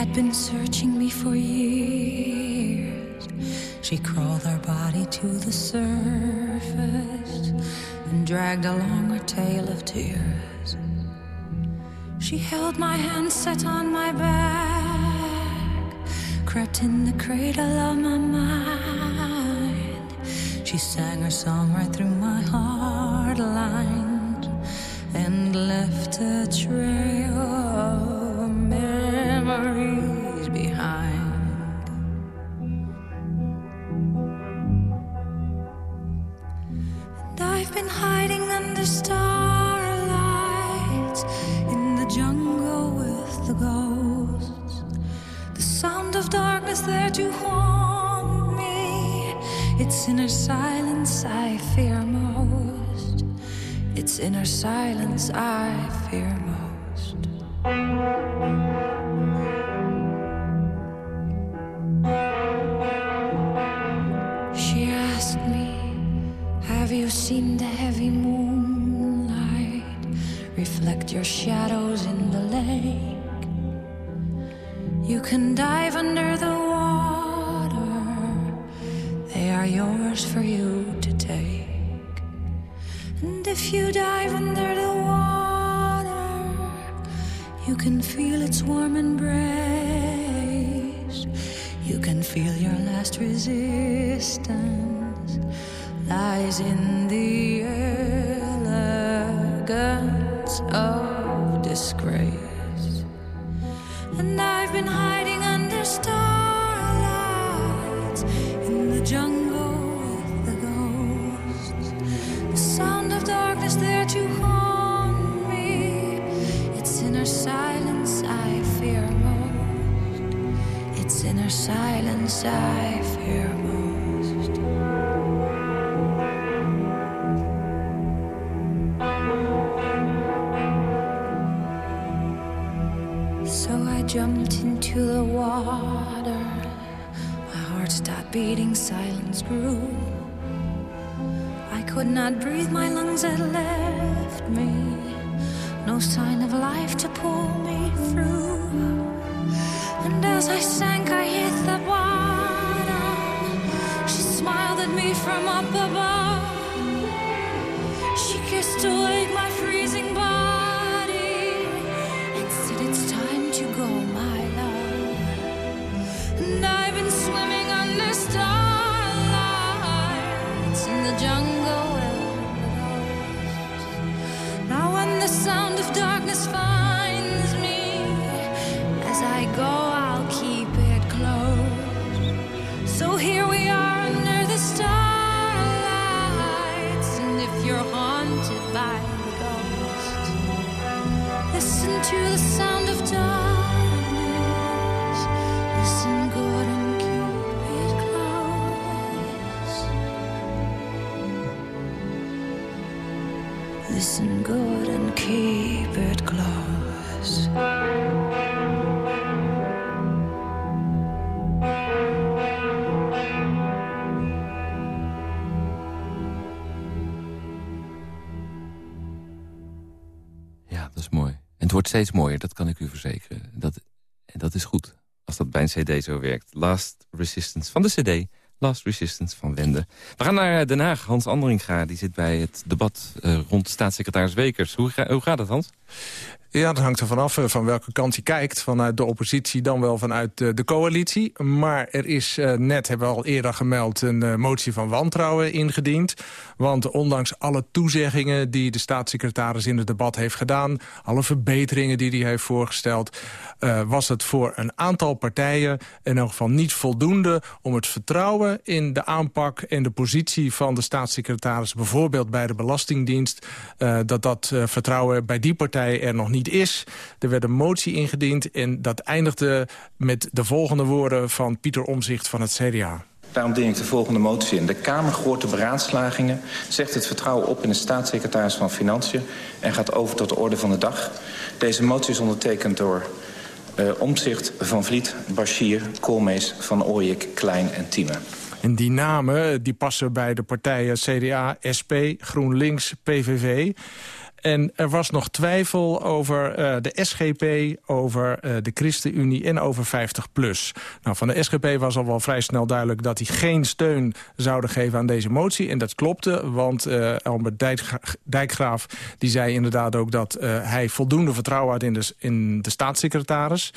Had been searching me for years. She crawled her body to the surface and dragged along her tail of tears. She held my hand set on my back, crept in the cradle of my mind. She sang her song right through my heart lines and left a trail It's in silence I fear most. It's in silence I fear most. Its warm embrace. You can feel your last resistance lies in the elegance of disgrace. And I've been into the water. My heart stopped beating, silence grew. I could not breathe, my lungs had left me. No sign of life to pull me through. And as I sank, I hit the bottom. She smiled at me from up above. Het wordt steeds mooier, dat kan ik u verzekeren. Dat, en dat is goed, als dat bij een cd zo werkt. Last Resistance van de cd, Last Resistance van Wende. We gaan naar Den Haag. Hans Anderinga die zit bij het debat eh, rond staatssecretaris Wekers. Hoe, hoe gaat het, Hans? Ja, dat hangt er vanaf eh, van welke kant je kijkt. Vanuit de oppositie, dan wel vanuit de, de coalitie. Maar er is eh, net, hebben we al eerder gemeld... een eh, motie van wantrouwen ingediend. Want ondanks alle toezeggingen die de staatssecretaris in het debat heeft gedaan... alle verbeteringen die hij heeft voorgesteld... eh, was het voor een aantal partijen in elk geval niet voldoende... om het vertrouwen in de aanpak en de positie van de staatssecretaris... bijvoorbeeld bij de Belastingdienst... eh, dat dat eh, vertrouwen bij die partijen er nog niet is. Er werd een motie ingediend en dat eindigde met de volgende woorden... van Pieter Omzicht van het CDA. Daarom dien ik de volgende motie in. De Kamer gehoord de beraadslagingen, zegt het vertrouwen op in de staatssecretaris van Financiën en gaat over tot de orde van de dag. Deze motie is ondertekend door eh Omzicht, Van Vliet, Bashir, Koolmees, Van Ooyek, Klein en Thieme. En die namen die passen bij de partijen CDA, SP, GroenLinks, PVV. En er was nog twijfel over eh, de SGP, over eh, de ChristenUnie en over 50PLUS. Nou, van de SGP was al wel vrij snel duidelijk dat die geen steun zouden geven aan deze motie. En dat klopte, want eh Albert Dijkgra- Dijkgraaf die zei inderdaad ook dat hij voldoende vertrouwen had in de, in de staatssecretaris.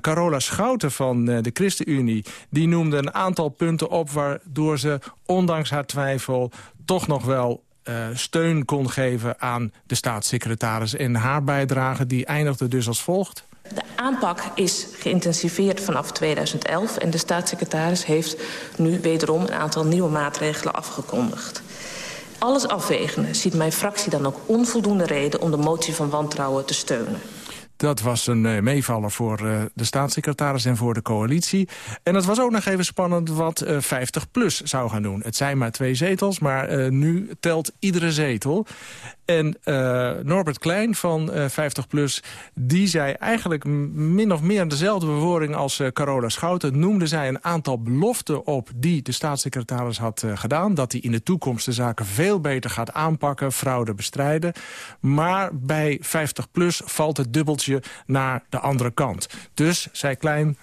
Carola Schouten van de ChristenUnie... die noemde een aantal punten op waardoor ze, ondanks haar twijfel... toch nog wel eh, steun kon geven aan de staatssecretaris. En haar bijdrage die eindigde dus als volgt. De aanpak is geïntensiveerd vanaf 2011 en de staatssecretaris heeft nu wederom een aantal nieuwe maatregelen afgekondigd. Alles afwegende ziet mijn fractie dan ook onvoldoende reden om de motie van wantrouwen te steunen. Dat was een eh, meevaller voor eh, de staatssecretaris en voor de coalitie. En het was ook nog even spannend wat eh, 50PLUS zou gaan doen. Het zijn maar twee zetels, maar eh, nu telt iedere zetel. En eh, Norbert Klein van eh 50PLUS, die zei eigenlijk min of meer dezelfde bewoording als eh, Carola Schouten. Noemde zij een aantal beloften op die de staatssecretaris had eh, gedaan. Dat hij in de toekomst de zaken veel beter gaat aanpakken, fraude bestrijden. Maar bij 50PLUS valt het dubbeltje naar de andere kant. Dus, zei Klein,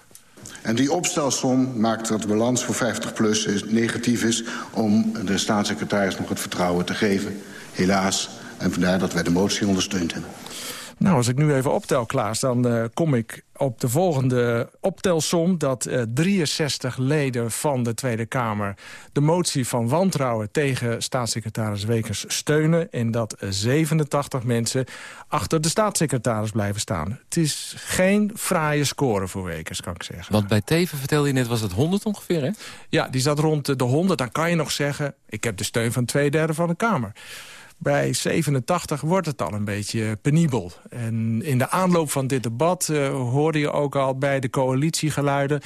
En die opstelsom maakt dat de balans voor 50PLUS is, negatief is... om de staatssecretaris nog het vertrouwen te geven. Helaas. En vandaar dat wij de motie ondersteund hebben. Nou, als ik nu even optel, Klaas, dan eh, kom ik op de volgende optelsom... dat eh, 63 leden van de Tweede Kamer de motie van wantrouwen... tegen staatssecretaris Wekers steunen... en dat eh, 87 mensen achter de staatssecretaris blijven staan. Het is geen fraaie score voor Wekers, kan ik zeggen. Want bij Teven vertelde je net, was het 100 ongeveer, hè? Ja, die zat rond de 100. Dan kan je nog zeggen, ik heb de steun van twee derde van de Kamer. Bij 87 wordt het al een beetje penibel. En in de aanloop van dit debat uh, hoorde je ook al bij de coalitiegeluiden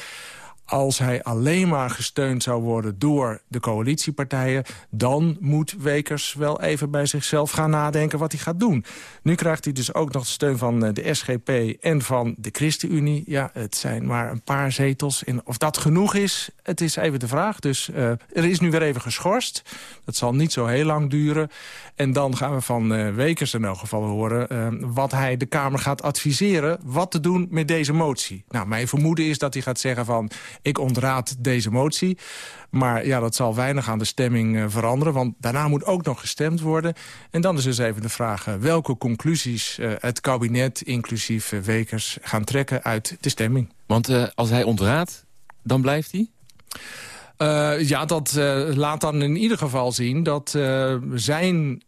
als hij alleen maar gesteund zou worden door de coalitiepartijen... dan moet Wekers wel even bij zichzelf gaan nadenken wat hij gaat doen. Nu krijgt hij dus ook nog de steun van de SGP en van de ChristenUnie. Ja, het zijn maar een paar zetels. En of dat genoeg is, het is even de vraag. Dus uh, er is nu weer even geschorst. Dat zal niet zo heel lang duren. En dan gaan we van uh, Wekers in elk geval horen... Wat hij de Kamer gaat adviseren wat te doen met deze motie. Nou, mijn vermoeden is dat hij gaat zeggen van ik ontraad deze motie. Maar ja, dat zal weinig aan de stemming uh, veranderen. Want daarna moet ook nog gestemd worden. En dan is dus even de vraag uh, welke conclusies uh, het kabinet... inclusief Wekers gaan trekken uit de stemming. Want als hij ontraadt, dan blijft hij? Uh, ja, dat uh, laat dan in ieder geval zien dat uh, zijn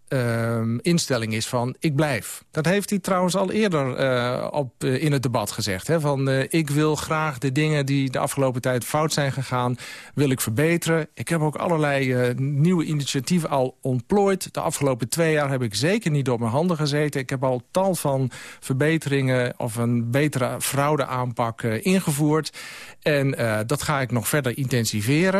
instelling is van ik blijf. Dat heeft hij trouwens al eerder op, in het debat gezegd. Hè, van ik wil graag de dingen die de afgelopen tijd fout zijn gegaan, wil ik verbeteren. Ik heb ook allerlei nieuwe initiatieven al ontplooid. De afgelopen twee jaar heb ik zeker niet op mijn handen gezeten. Ik heb al tal van verbeteringen of een betere fraudeaanpak ingevoerd. En dat ga ik nog verder intensiveren.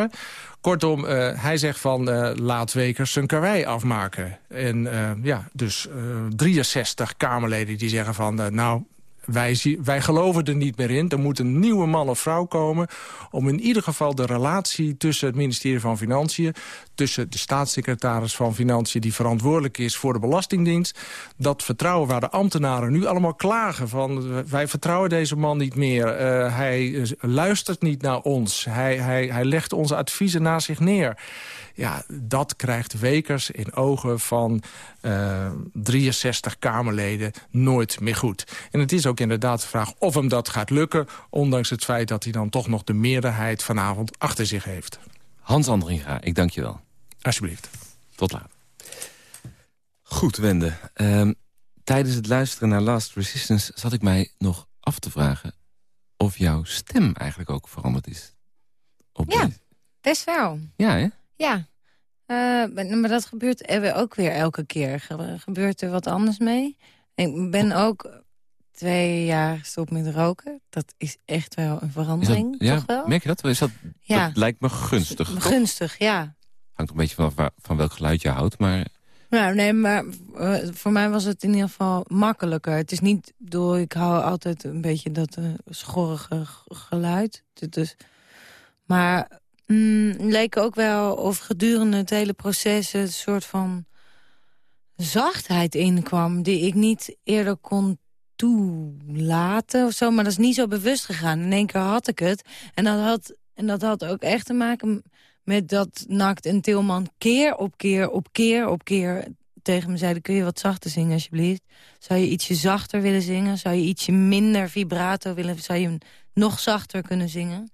Kortom, uh, hij zegt van uh, laat Wekers zijn karwei afmaken. En eh, ja, dus eh, 63 Kamerleden die zeggen van... eh, nou, wij, wij geloven er niet meer in. Er moet een nieuwe man of vrouw komen... om in ieder geval de relatie tussen het ministerie van Financiën... tussen de staatssecretaris van Financiën... die verantwoordelijk is voor de Belastingdienst... dat vertrouwen waar de ambtenaren nu allemaal klagen van... wij vertrouwen deze man niet meer. Eh, hij eh, luistert niet naar ons. Hij, hij, hij legt onze adviezen naast zich neer. Ja, dat krijgt Wekers in ogen van eh, 63 Kamerleden nooit meer goed. En het is ook inderdaad de vraag of hem dat gaat lukken... ondanks het feit dat hij dan toch nog de meerderheid vanavond achter zich heeft. Hans Andringa, ik dank je wel. Alsjeblieft. Tot later. Goed, Wende. Ehm, tijdens het luisteren naar Last Resistance zat ik mij nog af te vragen... of jouw stem eigenlijk ook veranderd is. Op Ja, deze- best wel. Ja, hè? Ja. Eh, maar dat gebeurt er ook weer elke keer. Ge- gebeurt er wat anders mee. Ik ben ook twee jaar gestopt met roken. Dat is echt wel een Is verandering, dat, ja, toch wel? merk je dat? Is dat, Ja. dat lijkt me gunstig. toch? Gunstig, ja. Hangt een beetje waar- van welk geluid je houdt, maar... Nou, nee, maar eh, voor mij was het in ieder geval makkelijker. Het is niet, door ik hou altijd een beetje dat eh, schorrige geluid. Is, maar mm, leek ook wel of gedurende het hele proces een soort van zachtheid inkwam... die ik niet eerder kon toelaten of zo. Maar dat is niet zo bewust gegaan. In één keer had ik het. En dat had, en dat had ook echt te maken met dat Nakt en Tilman keer op keer op keer op keer tegen me zeiden... kun je wat zachter zingen alsjeblieft? Zou je ietsje zachter willen zingen? Zou je ietsje minder vibrato willen? Zou je nog zachter kunnen zingen?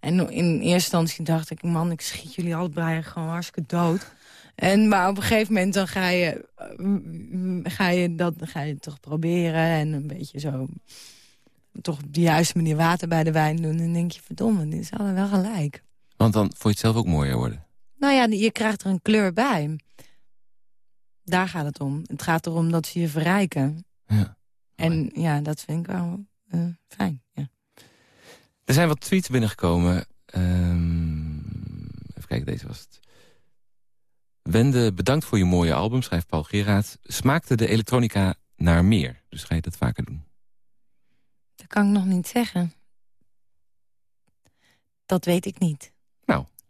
En in eerste instantie dacht ik... man, ik schiet jullie allebei gewoon hartstikke dood. En, maar op een gegeven moment dan ga je, eh, ga je dat ga je toch proberen... en een beetje zo toch op de juiste manier water bij de wijn doen. En denk je, verdomme, dit is allemaal wel gelijk. Want dan vond je het zelf ook mooier worden. Nou ja, je krijgt er een kleur bij. Daar gaat het om. Het gaat erom dat ze je verrijken. Ja. En ja, dat vind ik wel eh, fijn. Ja. Er zijn wat tweets binnengekomen. Ehm, even kijken, deze was het. Wende, bedankt voor je mooie album, schrijft Paul Geraert. Smaakte de elektronica naar meer? Dus ga je dat vaker doen? Dat kan ik nog niet zeggen. Dat weet ik niet.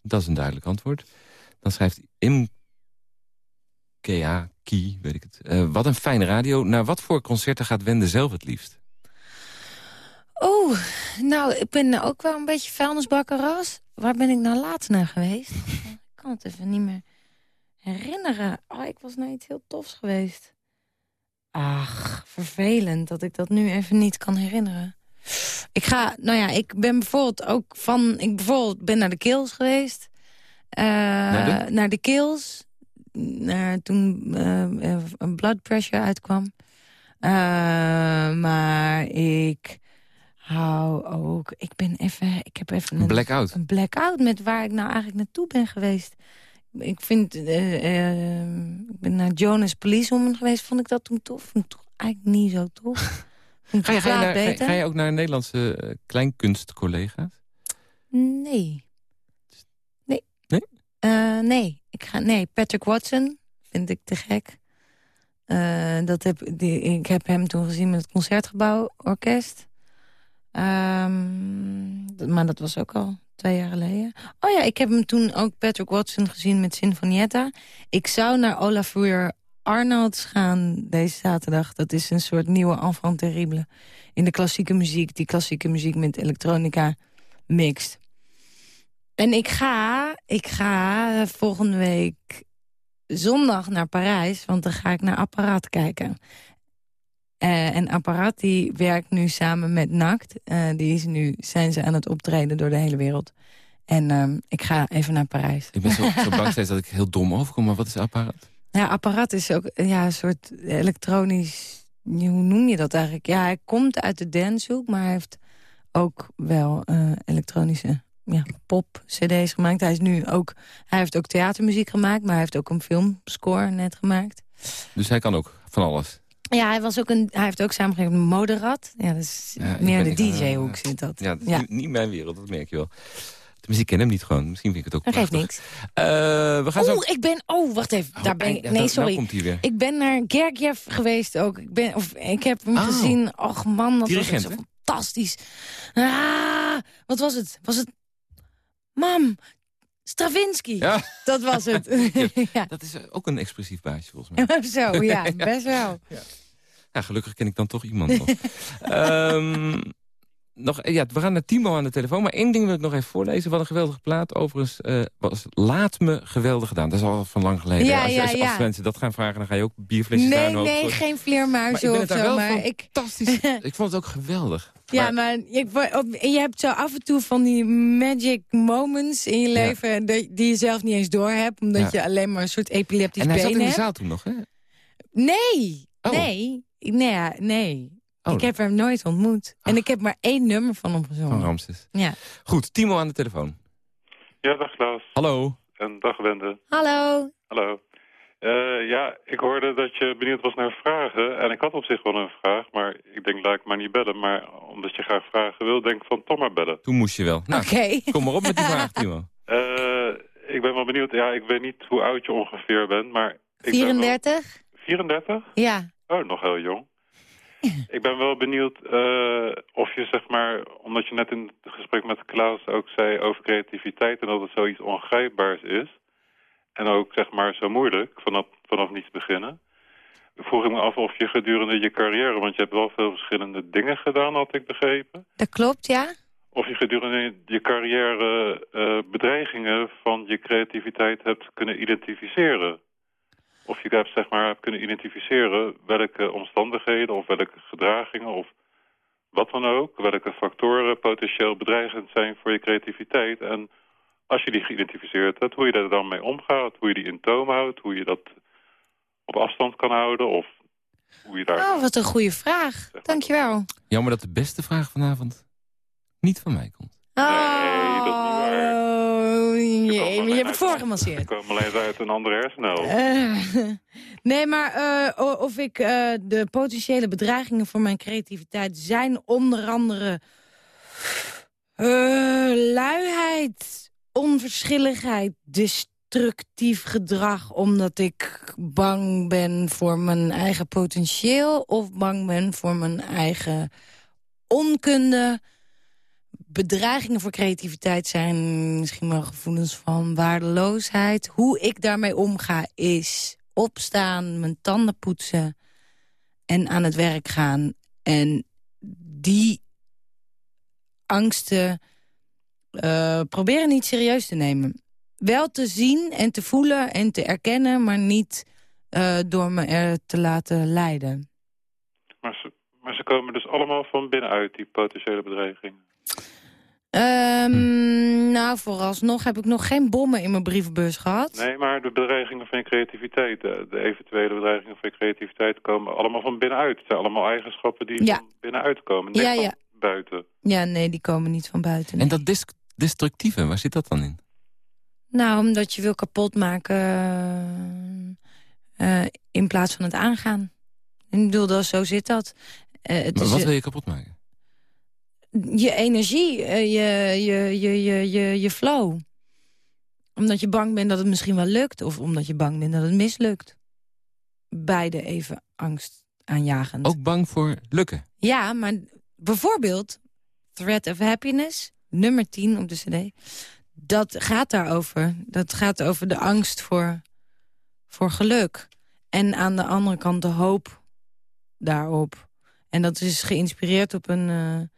Dat is een duidelijk antwoord. Dan schrijft Imkea Ki, weet ik het. Eh, wat een fijne radio. Naar wat voor concerten gaat Wende zelf het liefst? Oeh, nou, ik ben ook wel een beetje vuilnisbakkeras. Waar ben ik nou laatst naar geweest? ik kan het even niet meer herinneren. Oh, ik was naar iets heel tofs geweest. Ach, vervelend dat ik dat nu even niet kan herinneren. Ik ga, nou ja, ik ben bijvoorbeeld ook van... Ik bijvoorbeeld ben naar de Kills geweest. Eh, Naar de? Naar de Kills. Naar, toen eh, eh, Blood Pressure uitkwam. Maar ik hou ook... Ik ben even... Ik heb even Een blackout. Een blackout met waar ik nou eigenlijk naartoe ben geweest. Ik vind... ik ben naar Jonas Policewoman geweest. Vond ik dat toen tof? Vond ik toch eigenlijk niet zo tof. Ga je, ga, je plaat naar, ga, je- beter? ga je ook naar Nederlandse eh, kleinkunstcollega's? Nee. Nee. Nee? Eh, nee. Ik ga, nee, Patrick Watson vind ik te gek. Eh, dat heb, die, ik heb hem toen gezien met het Concertgebouworkest. Ehm, dat- maar dat was ook al twee jaar geleden. Oh ja, ik heb hem toen ook Patrick Watson gezien met Sinfonietta. Ik zou naar Olafur Arnolds gaan deze zaterdag. Dat is een soort nieuwe enfant terrible in de klassieke muziek. Die klassieke muziek met elektronica mixt. En ik ga, ik ga volgende week zondag naar Parijs, want dan ga ik naar Apparaat kijken. Eh, en Apparaat die werkt nu samen met NACT. Eh, die is nu, zijn ze aan het optreden door de hele wereld. En ehm, ik ga even naar Parijs. Ik ben zo, zo bang steeds dat ik heel dom overkom, maar wat is apparaat? Ja, apparaat is ook ja, een soort elektronisch... Hoe noem je dat eigenlijk? Ja, hij komt uit de dancehoek, maar hij heeft ook wel eh, elektronische ja, pop-cd's gemaakt. Hij, is nu ook, hij heeft ook theatermuziek gemaakt, maar hij heeft ook een filmscore net gemaakt. Dus hij kan ook van alles. Ja, hij, was ook een, hij heeft ook samengewerkt met Moderat. Ja, dat is Ja, meer de ik- DJ-hoek zit dat. Ja, dat is Ja. Niet, niet mijn wereld, dat merk je wel. Tenminste, ik ken hem niet gewoon. Misschien vind ik het ook Dat geeft niks. Eh, we gaan zo... Oeh, ik ben... Oh, wacht even. Daar ben ik... Nee, nou sorry. komt hij weer. Ik ben naar Gergiev geweest ook. Ik, ben, of, ik heb hem Oh. gezien. Och man, dat Dirigent, was zo fantastisch. Ah, wat was het? Was het... Mam, Stravinsky. Ja. Dat was het. ja. Dat is ook een expressief baasje, volgens mij. Zo, ja, best wel. Ja, gelukkig ken ik dan toch iemand nog. Ehm, nog ja, we gaan naar Timo aan de telefoon. Maar één ding wil ik nog even voorlezen. Wat een geweldige plaat. Overigens eh, was Laat Me geweldig gedaan. Dat is al van lang geleden. Ja, als, als, als ja. mensen dat gaan vragen, dan ga je ook bierflesjes Nee, nee, gooien. geen Maar vleermuizen ik ben of zo. Maar ik, fantastisch. ik vond het ook geweldig. ja, Maar- maar ik, word- op- je hebt zo af en toe van die magic moments in je leven... Die, die je zelf niet eens doorhebt, omdat Ja. je alleen maar een soort epileptisch en hij zat been in de hebt. zaal toen nog, hè? Nee, Oh. nee, nee, nee. Oh, ik heb hem nooit ontmoet. En ik heb maar één nummer van hem gezongen. Van Ramses. Ja. Goed, Timo aan de telefoon. Ja, dag Klaas. Hallo. En dag Wende. Hallo. Hallo. Eh, ja, ik hoorde dat je benieuwd was naar vragen. En ik had op zich wel een vraag, maar ik denk laat ik maar niet bellen. Maar omdat je graag vragen wil, denk ik van toch maar bellen. Toen moest je wel. Nou, Oké. kom maar op met die vraag, Timo. Eh, ik ben wel benieuwd. Ja, ik weet niet hoe oud je ongeveer bent, maar... Ik ben wel- 34? 34? Ja. Oh, nog heel jong. Ik ben wel benieuwd eh, of je, zeg maar, omdat je net in het gesprek met Klaus ook zei over creativiteit en dat het zoiets ongrijpbaars is. En ook, zeg maar, zo moeilijk, vanaf, vanaf niets beginnen. Vroeg ik me af of je gedurende je carrière, want je hebt wel veel verschillende dingen gedaan, had ik begrepen. Dat klopt, ja. Of je gedurende je carrière eh, bedreigingen van je creativiteit hebt kunnen identificeren. Of je hebt, zeg maar, hebt kunnen identificeren welke omstandigheden of welke gedragingen of wat dan ook, welke factoren potentieel bedreigend zijn voor je creativiteit. En als je die geïdentificeerd hebt, hoe je daar dan mee omgaat, hoe je die in toom houdt, hoe je dat op afstand kan houden of hoe je daar... Oh, wat een goede vraag. Dankjewel. Jammer dat de beste vraag vanavond niet van mij komt. Oh, jee, maar je hebt het voorgemasseerd. Ik kom alleen uit een andere hersenhelft. Eh, nee, maar eh, of ik eh, de potentiële bedreigingen voor mijn creativiteit zijn onder andere luiheid, onverschilligheid, destructief gedrag omdat ik bang ben voor mijn eigen potentieel of bang ben voor mijn eigen onkunde. Bedreigingen voor creativiteit zijn misschien wel gevoelens van waardeloosheid. Hoe ik daarmee omga is opstaan, mijn tanden poetsen en aan het werk gaan. En die angsten eh, proberen niet serieus te nemen. Wel te zien en te voelen en te erkennen, maar niet eh, door me er te laten leiden. Maar ze, maar ze komen dus allemaal van binnenuit, die potentiële bedreigingen. Ehm, Nou, vooralsnog heb ik nog geen bommen in mijn brievenbus gehad. Nee, maar de bedreigingen van je creativiteit, de, de eventuele bedreigingen van je creativiteit komen allemaal van binnenuit. Het zijn allemaal eigenschappen die Ja. van binnenuit komen, Ja, van ja. buiten. Ja, nee, die komen niet van buiten. En dat dis- destructieve, waar zit dat dan in? Nou, omdat je wil kapotmaken eh, in plaats van het aangaan. Ik bedoel, dat, zo zit dat. Eh, het Maar is, wat eh, wil je kapot maken? Je energie, eh, je, je, je, je, je, je flow. Omdat je bang bent dat het misschien wel lukt... of omdat je bang bent dat het mislukt. Beide even angstaanjagend. Ook bang voor lukken. Ja, maar bijvoorbeeld Threat of Happiness, nummer 10 op de cd... dat gaat daarover. Dat gaat over de angst voor, voor geluk. En aan de andere kant de hoop daarop. En dat is geïnspireerd op, een, eh,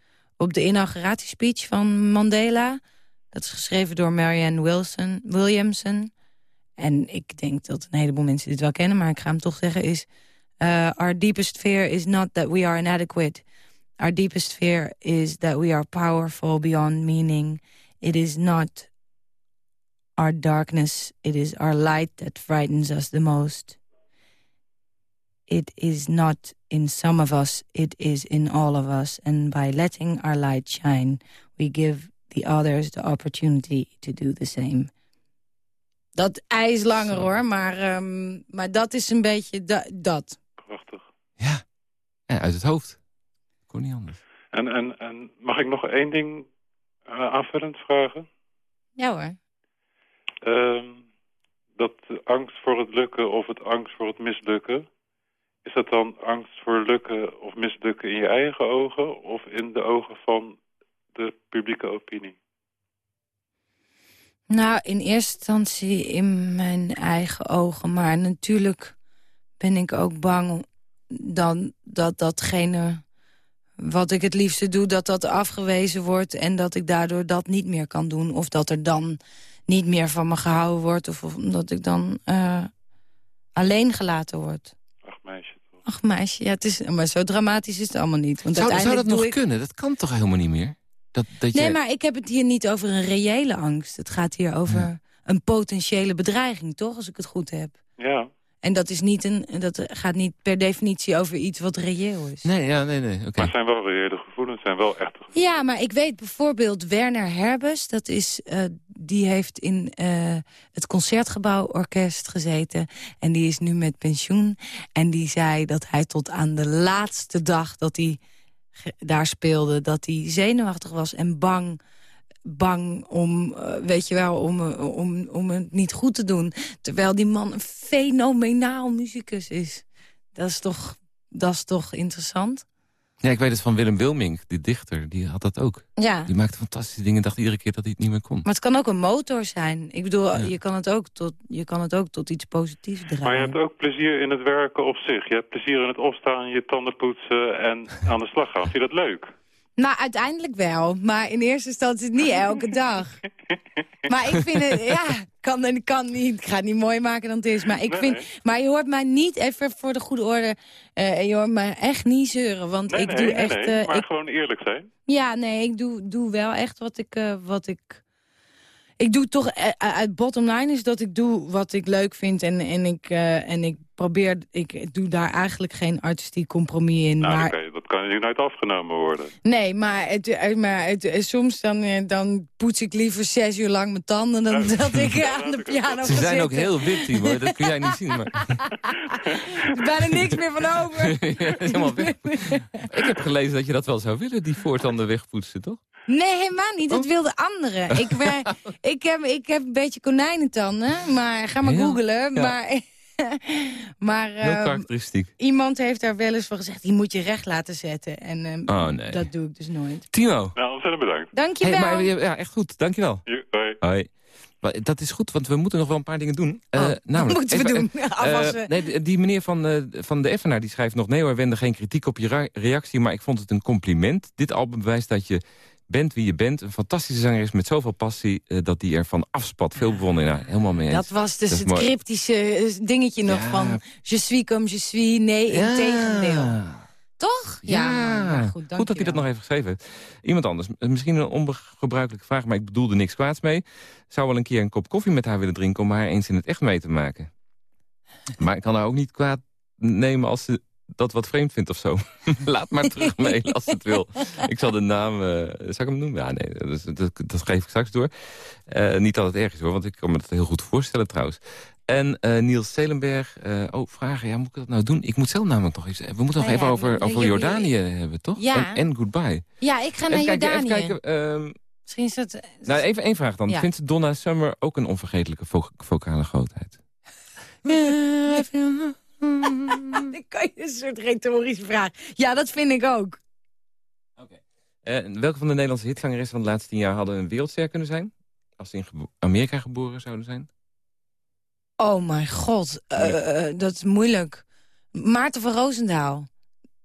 op de inauguratiespeech van Mandela. Dat is geschreven door Marianne Wilson, Williamson. En ik denk dat een heleboel mensen dit wel kennen... maar ik ga hem toch zeggen, is... uh, our deepest fear is not that we are inadequate. Our deepest fear is that we are powerful beyond meaning. It is not our darkness, it is our light that frightens us the most. It is not in some of us, it is in all of us. And by letting our light shine, we give the others the opportunity to do the same. Dat ei is langer hoor, maar, um, maar dat is een beetje da dat. Prachtig. Ja, uit het hoofd. Kon niet anders. En, en, en mag ik nog één ding uh, aanvullend vragen? Ja hoor. Ehm, dat de angst voor het lukken of het angst voor het mislukken... is dat dan angst voor lukken of mislukken in je eigen ogen... of in de ogen van de publieke opinie? Nou, in eerste instantie in mijn eigen ogen. Maar natuurlijk ben ik ook bang dan dat datgene wat ik het liefste doe... dat dat afgewezen wordt en dat ik daardoor dat niet meer kan doen. Of dat er dan niet meer van me gehouden wordt. Of, omdat ik dan eh, alleen gelaten word. Ach, meisje. Ja, het is, maar zo dramatisch is het allemaal niet. Want Zou, zou dat nog ik... kunnen? Dat kan toch helemaal niet meer? Dat, dat Nee, jij- maar ik heb het hier niet over een reële angst. Het gaat hier over een potentiële bedreiging, toch? Als ik het goed heb. Ja. En dat, is niet een, dat gaat niet per definitie over iets wat reëel is. Nee, ja, nee, nee. Oké. Maar het zijn wel reële gevoelens, het zijn wel gevoelens. Ja, maar ik weet bijvoorbeeld Werner Herbes. Dat is, eh, die heeft in eh, het Concertgebouworkest gezeten. En die is nu met pensioen. En die zei dat hij tot aan de laatste dag dat hij daar speelde... dat hij zenuwachtig was en bang bang om, eh, weet je wel, om, om, om het niet goed te doen. Terwijl die man een fenomenaal muzikus is. Dat is toch, dat is toch interessant? Ja, ik weet het van Willem Wilming, die dichter. Die had dat ook. Ja. Die maakte fantastische dingen. dacht iedere keer dat hij het niet meer kon. Maar het kan ook een motor zijn. Ik bedoel, je, kan het ook tot, je kan het ook tot iets positiefs draaien. Maar je hebt ook plezier in het werken op zich. Je hebt plezier in het opstaan, je tanden poetsen en aan de slag gaan. Vind je dat leuk? Nou, uiteindelijk wel. Maar in eerste instantie niet elke dag. Maar ik vind het, ja, kan en kan niet. Ik ga het niet mooi maken dan het is. Maar ik Nee, vind, nee. maar je hoort mij niet, even voor de goede orde, eh, je hoort mij echt niet zeuren. Want Nee, ik doe echt, eh, maar ik, gewoon eerlijk zijn. ja, nee, ik doe, doe wel echt wat ik, eh, wat ik, ik doe toch, uit bottom line is dat ik doe wat ik leuk vind. En, en, ik, en ik probeer, ik doe daar eigenlijk geen artistiek compromis in. Nou, maar, dat kan je nooit afgenomen worden. Nee, maar, het, eh, maar het, eh, soms dan, eh, dan poets ik liever zes uur lang mijn tanden... dan dat ik aan de piano Ze zijn ook heel wit, Timo. Dat kun jij niet zien. Maar... Er is bijna niks meer van over. Ja, helemaal. Ik heb gelezen dat je dat wel zou willen, die voortanden wegpoetsen, toch? Nee, helemaal niet. Oh. Dat wilden anderen. Ik, ben, ik, heb, ik heb een beetje konijnentanden, maar ga maar Ja, googlen. ja. Maar, maar Heel ehm, iemand heeft daar wel eens van gezegd... die moet je recht laten zetten. En ehm, Oh, nee. dat doe ik dus nooit. Timo. Nou, ontzettend bedankt. Dankjewel. Hey, maar, ja, echt goed. Dankjewel. Hier, hoi. Hoi. Maar Dat is goed, want we moeten nog wel een paar dingen doen. Eh, Oh, namelijk, moeten we even, doen? eh, Afwassen. nee, die- meneer van, eh, van de Effenaar die schrijft nog... nee hoor, wende geen kritiek op je reactie... maar ik vond het een compliment. Dit album bewijst dat je bent wie je bent. Een fantastische zanger is met zoveel passie... eh, dat die ervan afspat. Veel bewonnen. Ja, helemaal mee eens. Dat was dus Dat het mooi. cryptische eh, dingetje nog Ja. van... je suis comme je suis, nee, in Ja. tegendeel. Toch? Ja, nou, goed, goed, dat hij dat nog even geschreven heeft. Iemand anders, m- misschien een ongebruikelijke vraag... maar ik bedoelde niks kwaads mee. Zou wel een keer een kop koffie met haar willen drinken... om haar eens in het echt mee te maken. Maar ik kan haar ook niet kwaad nemen als ze dat wat vreemd vindt of zo. Laat maar terug mailen als het wil. Ik zal de naam... eh, zal ik hem noemen? Ja, nee, dat, dat, dat geef ik straks door. Eh, niet dat het erg is hoor, want ik kan me dat heel goed voorstellen trouwens. En eh, Niels Zelenberg. eh, oh, vragen. Ja, moet ik dat nou doen? Ik moet zelf namelijk nog even... We moeten nog Nou even ja, over, over je- Jordanië hebben, toch? Ja. En, en Goodbye. Ja, ik ga naar Even kijken, even Jordanië. kijken. ehm, Misschien is dat... nou, even één vraag dan. Ja. Vindt Donna Summer ook een onvergetelijke vo- vocale grootheid? Dan kan je een soort retorische vraag. Ja, dat vind ik ook. Eh, welke van de Nederlandse hitzangeressen van de laatste tien jaar hadden een wereldster kunnen zijn? Als ze in gebo- Amerika geboren zouden zijn? Oh mijn god, eh, eh, dat is moeilijk. Maarten van Roosendaal.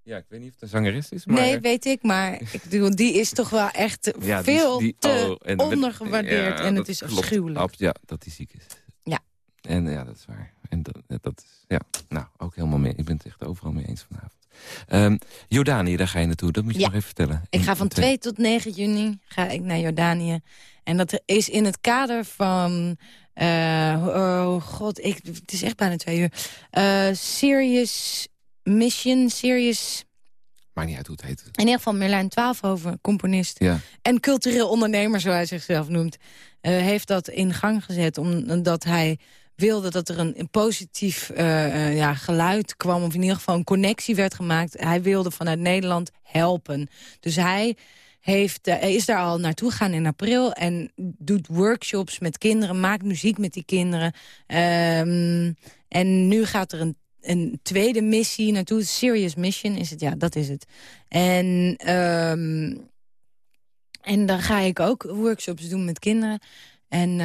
Ja, ik weet niet of het een zangeres is, maar... Nee, weet ik, maar ik bedoel, die is toch wel echt Ja, veel die- te oh, en ondergewaardeerd. ja, en het is afschuwelijk. Ab- ja, dat hij ziek is. Ja. En ja, dat is waar. En dat, dat is, ja, nou, ook helemaal mee. Ik ben het echt overal mee eens vanavond. Ehm Jordanië, daar ga je naartoe. Dat moet je Ja. nog even vertellen. Ik ga van in twee- 2 tot 9 juni ga ik naar Jordanië. En dat is in het kader van... eh, oh god, ik, het is echt bijna twee uur. Eh serious Mission, Serious... Maakt niet uit hoe het heet. In ieder geval Merlijn Twaalfhoven, componist. Ja. En cultureel ondernemer, zoals hij zichzelf noemt. eh, heeft dat in gang gezet omdat hij wilde dat er een, een positief eh, eh, ja, geluid kwam... of in ieder geval een connectie werd gemaakt. Hij wilde vanuit Nederland helpen. Dus hij heeft, eh, is daar al naartoe gegaan in april... en doet workshops met kinderen, maakt muziek met die kinderen. Ehm, en nu gaat er een, een tweede missie naartoe. Serious Mission is het, ja, dat is het. En, ehm, en dan ga ik ook workshops doen met kinderen. En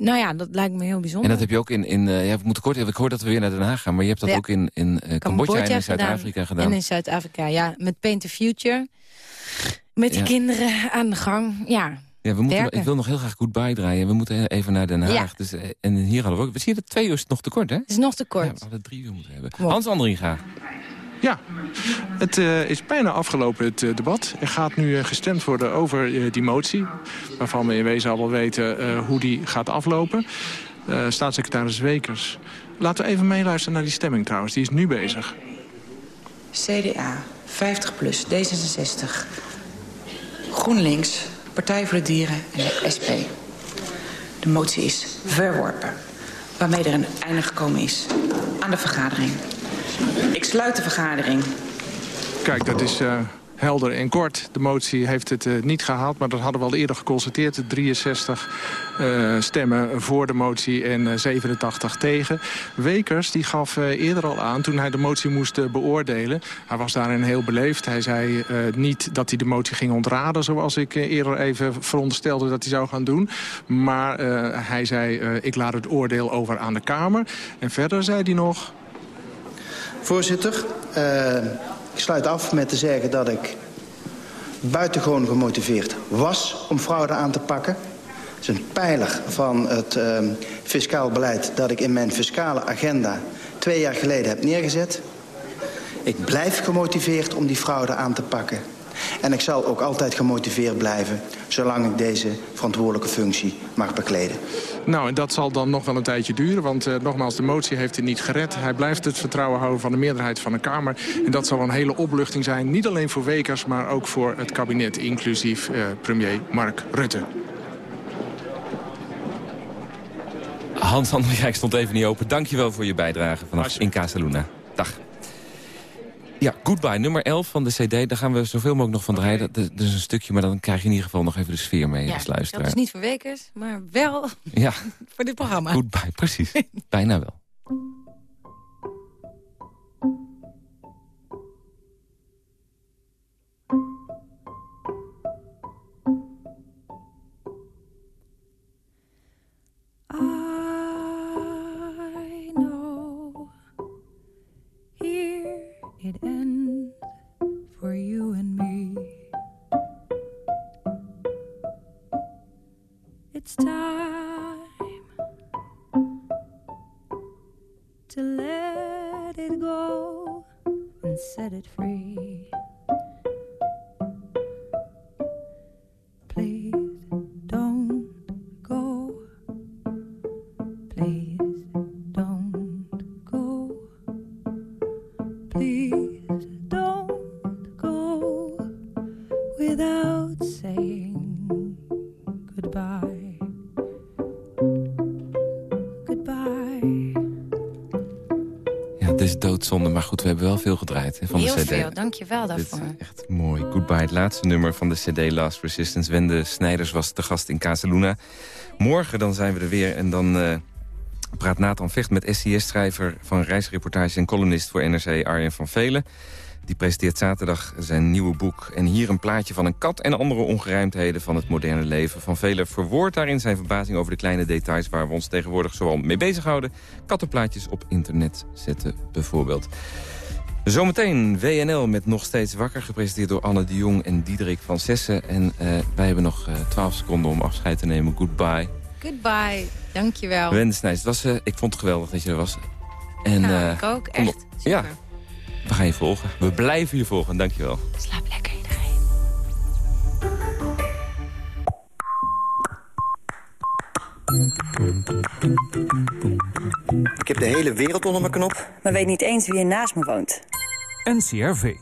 nou ja, dat lijkt me heel En bijzonder. dat heb je ook in... in eh, ja, we moeten kort even, ik hoor dat we weer naar Den Haag gaan... maar je hebt dat Ja. ook in, in eh, Cambodja en in Zuid-Afrika gedaan. En in Zuid-Afrika, ja. Met Paint the Future. Met kinderen aan de gang. Ja, Ja, we moeten, ik wil nog heel graag Goodbye draaien. We moeten even naar Den Haag. Ja. Dus, eh, en hier hadden we ook... We zien dat twee uur is nog te kort, hè? het is nog te kort. Ja, we hadden drie uur moeten hebben. Hans Andringa. Ja, het eh, is bijna afgelopen, het eh, debat. Er gaat nu eh, gestemd worden over die motie... waarvan we in wezen al wel weten hoe die gaat aflopen. Staatssecretaris Wekers. Laten we even meeluisteren naar die stemming trouwens. Die is nu bezig. CDA, 50 plus, D66. GroenLinks, Partij voor de Dieren en de SP. De motie is verworpen. Waarmee er een einde gekomen is aan de vergadering. Ik sluit de vergadering. Kijk, dat is eh, helder en kort. De motie heeft het eh, niet gehaald, maar dat hadden we al eerder geconstateerd. 63 eh, stemmen voor de motie en eh, 87 tegen. Wekers die gaf eerder al aan, toen hij de motie moest beoordelen... hij was daarin heel beleefd. Hij zei niet dat hij de motie ging ontraden... zoals ik eerder even veronderstelde dat hij zou gaan doen. Maar hij zei, ik laat het oordeel over aan de Kamer. En verder zei hij nog... Voorzitter, eh, ik sluit af met te zeggen dat ik buitengewoon gemotiveerd was om fraude aan te pakken. Het is een pijler van het eh, fiscaal beleid dat ik in mijn fiscale agenda twee jaar geleden heb neergezet. Ik blijf gemotiveerd om die fraude aan te pakken. En ik zal ook altijd gemotiveerd blijven zolang ik deze verantwoordelijke functie mag bekleden. Nou, en dat zal dan nog wel een tijdje duren, want eh, nogmaals, de motie heeft het niet gered. Hij blijft het vertrouwen houden van de meerderheid van de Kamer. En dat zal een hele opluchting zijn, niet alleen voor Wekers, maar ook voor het kabinet, inclusief eh, premier Mark Rutte. Hans Andringa, ik stond even niet open. Dankjewel voor je bijdrage vanaf in Casaluna. Dag. Ja, Goodbye, nummer 11 van de cd. Daar gaan we zoveel mogelijk nog van draaien. Dat, dat is een stukje, maar dan krijg je in ieder geval nog even de sfeer mee Ja, als dat luisteraar. is niet voor Wekers, maar wel Ja, voor dit programma. Goodbye, precies. Bijna wel. Doodzonde, maar goed, we hebben wel veel gedraaid hè, van Heel de cd. veel, dank je wel Dit is daarvoor. echt mooi. Goodbye, het laatste nummer van de cd Last Resistance. Wende Snijders was de gast in Casaluna. Morgen dan zijn we er weer en dan eh, praat Nathan Vecht met SCS-schrijver van reisreportages en columnist voor NRC Arjen van Velen. Die presenteert zaterdag zijn nieuwe boek. En hier een plaatje van een kat en andere ongerijmdheden van het moderne leven. Van Velen verwoordt daarin zijn verbazing over de kleine details... waar we ons tegenwoordig zoal mee bezighouden. Kattenplaatjes op internet zetten bijvoorbeeld. Zometeen WNL met Nog Steeds Wakker... gepresenteerd door Anne de Jong en Diederik van Sessen. En eh, wij hebben nog eh, 12 seconden om afscheid te nemen. Goodbye. Goodbye, dank je wel. Wende Snijs, het was, eh, ik vond het geweldig dat je er was. En, eh, ik ook, echt. Ja, we gaan je volgen. We blijven je volgen, dankjewel. Slaap lekker iedereen. Ik heb de hele wereld onder mijn knop. maar weet niet eens wie er naast me woont. NCRV.